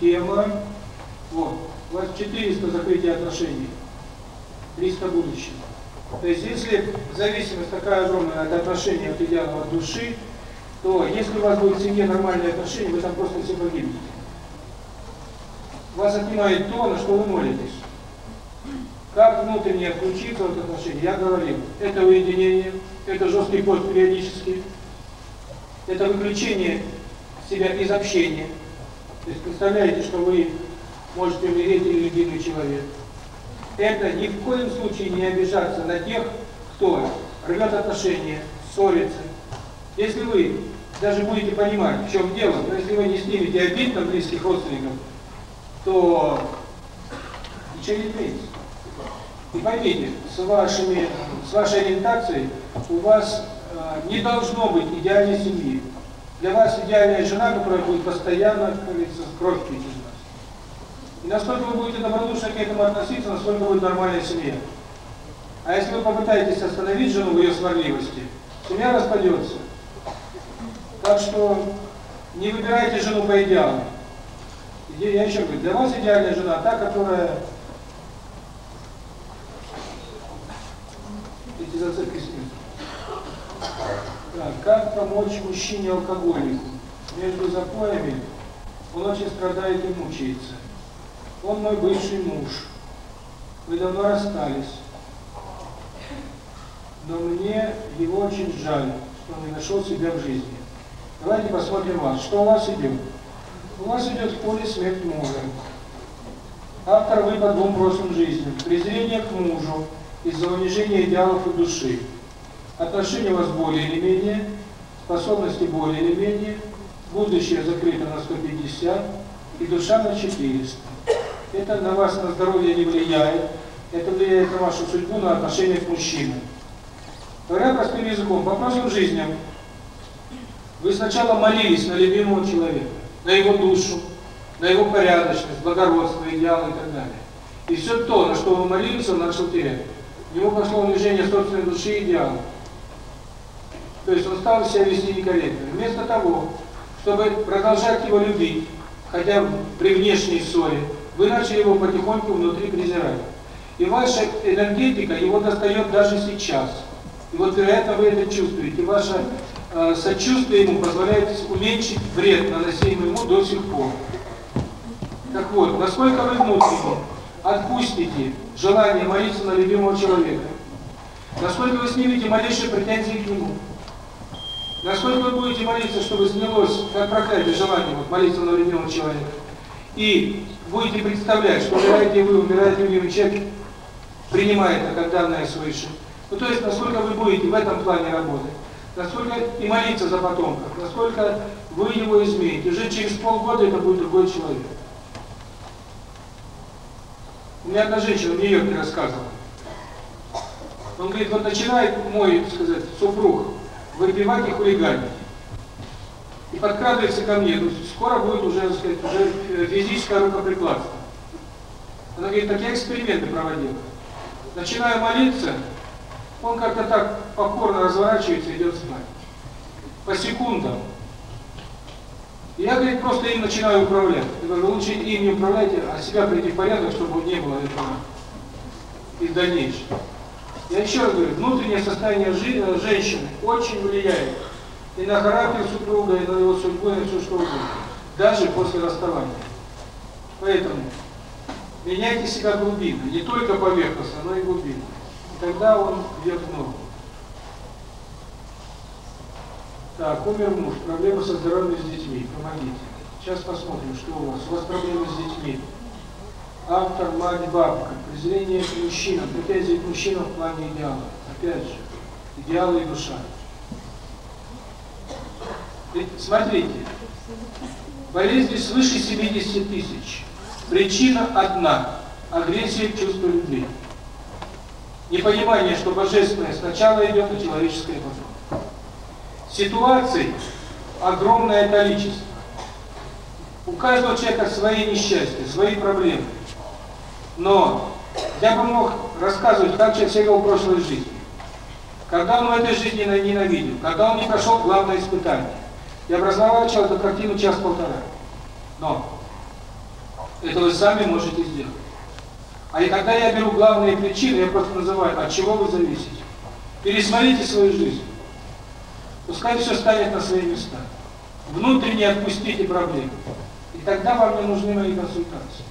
тема, вот, у вас 400 закрытия отношений, 300 будущего. То есть, если зависимость такая огромная от отношения от идеала, от души, то если у вас будет в семье нормальные отношения, вы там просто все погибнете. Вас отнимает то, на что вы молитесь. Как внутренне отключиться от отношений? Я говорил, это уединение, это жесткий пост периодически, это выключение себя из общения, то есть представляете, что вы можете умереть или любимый человек. Это ни в коем случае не обижаться на тех, кто рвет отношения, ссорится. Если вы даже будете понимать, в чем дело, но если вы не снимете обид на близких родственников, то ничего не изменится. И поймите, с, вашими, с вашей ориентацией у вас э, не должно быть идеальной семьи. Для вас идеальная жена, которая будет постоянно, как говорится, кровь пить из вас. И насколько вы будете добродушно к этому относиться, насколько будет нормальная семья. А если вы попытаетесь остановить жену в ее сварливости, семья распадется. Так что не выбирайте жену по идеалу. Я еще говорю, для вас идеальная жена та, которая... Эти зацепки снимут. Как помочь мужчине-алкоголику? Между запоями он очень страдает и мучается. Он мой бывший муж. Мы давно расстались. Но мне его очень жаль, что он не нашел себя в жизни. Давайте посмотрим вас. Что у вас идет? У вас идет в поле смерть мужа. Автор вы по двум прошлым жизням. Презрение к мужу из-за унижения идеалов и души. Отношения у вас более или менее, способности более или менее, будущее закрыто на 150 и душа на 400. Это на вас, на здоровье не влияет, это влияет на вашу судьбу, на отношение к мужчинам. Говоря простым языком, по прошлым жизням, вы сначала молились на любимого человека, на его душу, на его порядочность, благородство, идеалы и так далее. И все то, на что вы молились, он начал терять. В него пошло унижение собственной души и идеалов. То есть он стал себя вести некорректно. Вместо того, чтобы продолжать его любить, хотя при внешней ссоре, вы начали его потихоньку внутри презирать. И ваша энергетика его достает даже сейчас. И вот, вероятно, вы это чувствуете. Ваше э, сочувствие ему позволяет уменьшить вред, наносимый ему до сих пор. Так вот, насколько вы внутренне отпустите желание молиться на любимого человека, насколько вы снимете малейшие претензии к нему, Насколько вы будете молиться, чтобы снялось, как проклятие желание, вот молиться на любимого человека, и будете представлять, что умираете вы, умирает любимый человек, принимает это как данное свыше. Ну, то есть, насколько вы будете в этом плане работать, насколько и молиться за потомков, насколько вы его измените. Уже через полгода это будет другой человек. У меня одна женщина в Нью-Йорке рассказывала. Он говорит, вот начинает мой, сказать, супруг выпивать и хулиганить. И подкрадывается ко мне, скоро будет уже, так сказать, уже э, физическое рукоприкладство. Она говорит, так я эксперименты проводил. Начинаю молиться, он как-то так покорно разворачивается и идет спать. По секундам. И я, говорит, просто им начинаю управлять. Я говорю, лучше им не управляйте, а себя прийти в порядок, чтобы не было этого и в дальнейшем. Я еще раз говорю, внутреннее состояние э, женщины очень влияет и на характер супруга, и на его судьбу, и на все что угодно. Даже после расставания. Поэтому меняйте себя глубинно, не только поверхностно, но и глубинно. И тогда он идет в ногу. Так, умер муж, проблемы со здоровьем с детьми, помогите. Сейчас посмотрим, что у вас. У вас проблемы с детьми автор Мать Бабка, презрение к мужчинам, претензии к мужчинам в плане идеала. Опять же, идеалы и душа. Смотрите, болезни свыше 70 тысяч. Причина одна – агрессия чувства любви. Непонимание, что божественное сначала идет, а человеческое потом. Ситуаций огромное количество. У каждого человека свои несчастья, свои проблемы. Но я бы мог рассказывать, как человек себя в прошлой жизни. Когда он в этой жизни ненавидел, когда он не прошел главное испытание. Я образовал человека картину час-полтора. Но это вы сами можете сделать. А и когда я беру главные причины, я просто называю, от чего вы зависите. Пересмотрите свою жизнь. Пускай все станет на свои места. Внутренне отпустите проблемы. И тогда вам не нужны мои консультации.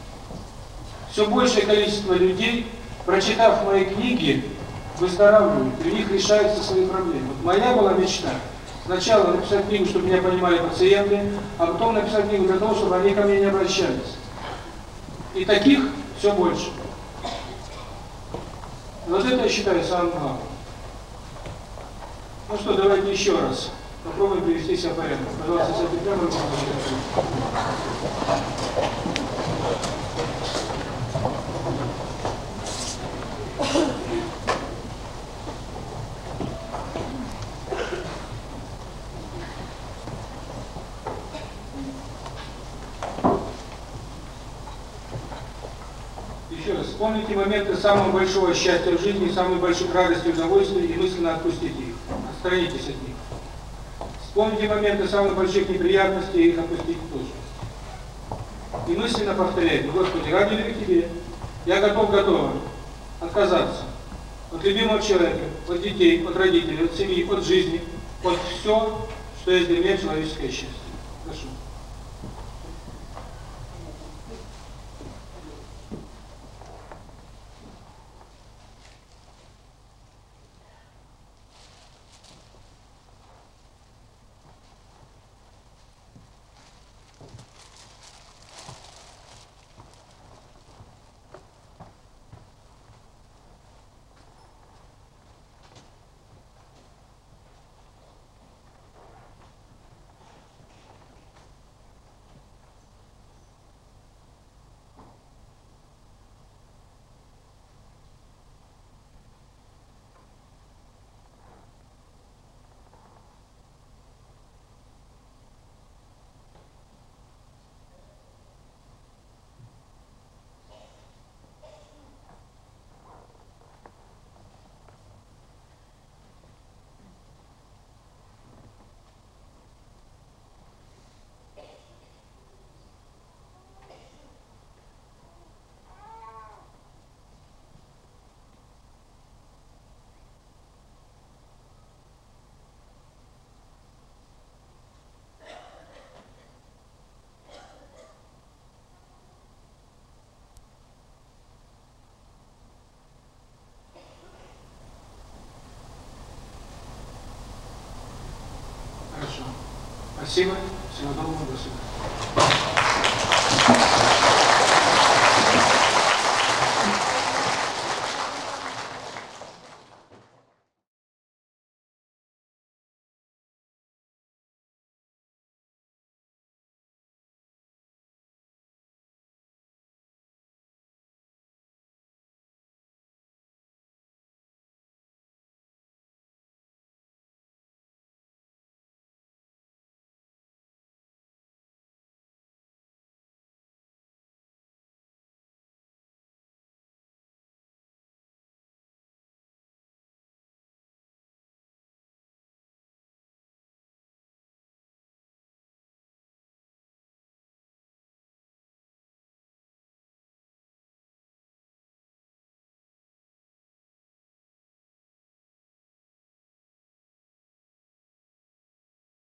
Все большее количество людей, прочитав мои книги, выздоравливают, у них решаются свои проблемы. Вот моя была мечта сначала написать книгу, чтобы меня понимали пациенты, а потом написать книгу для того, чтобы они ко мне не обращались. И таких все больше. Вот это я считаю самым главным. Ну что, давайте еще раз. Попробуем привести себя в порядок. Пожалуйста, с этим прямо. самым большое счастье в жизни, самой большой радостью и удовольствием и мысленно отпустите их, отстранитесь от них. Вспомните моменты самых больших неприятностей и их отпустите тоже. И мысленно повторяйте, Господи, ради любви к Тебе, я готов, готова отказаться от любимого человека, от детей, от родителей, от семьи, от жизни, от все, что есть для меня человеческое счастье. Спасибо. Всего доброго. До свидания.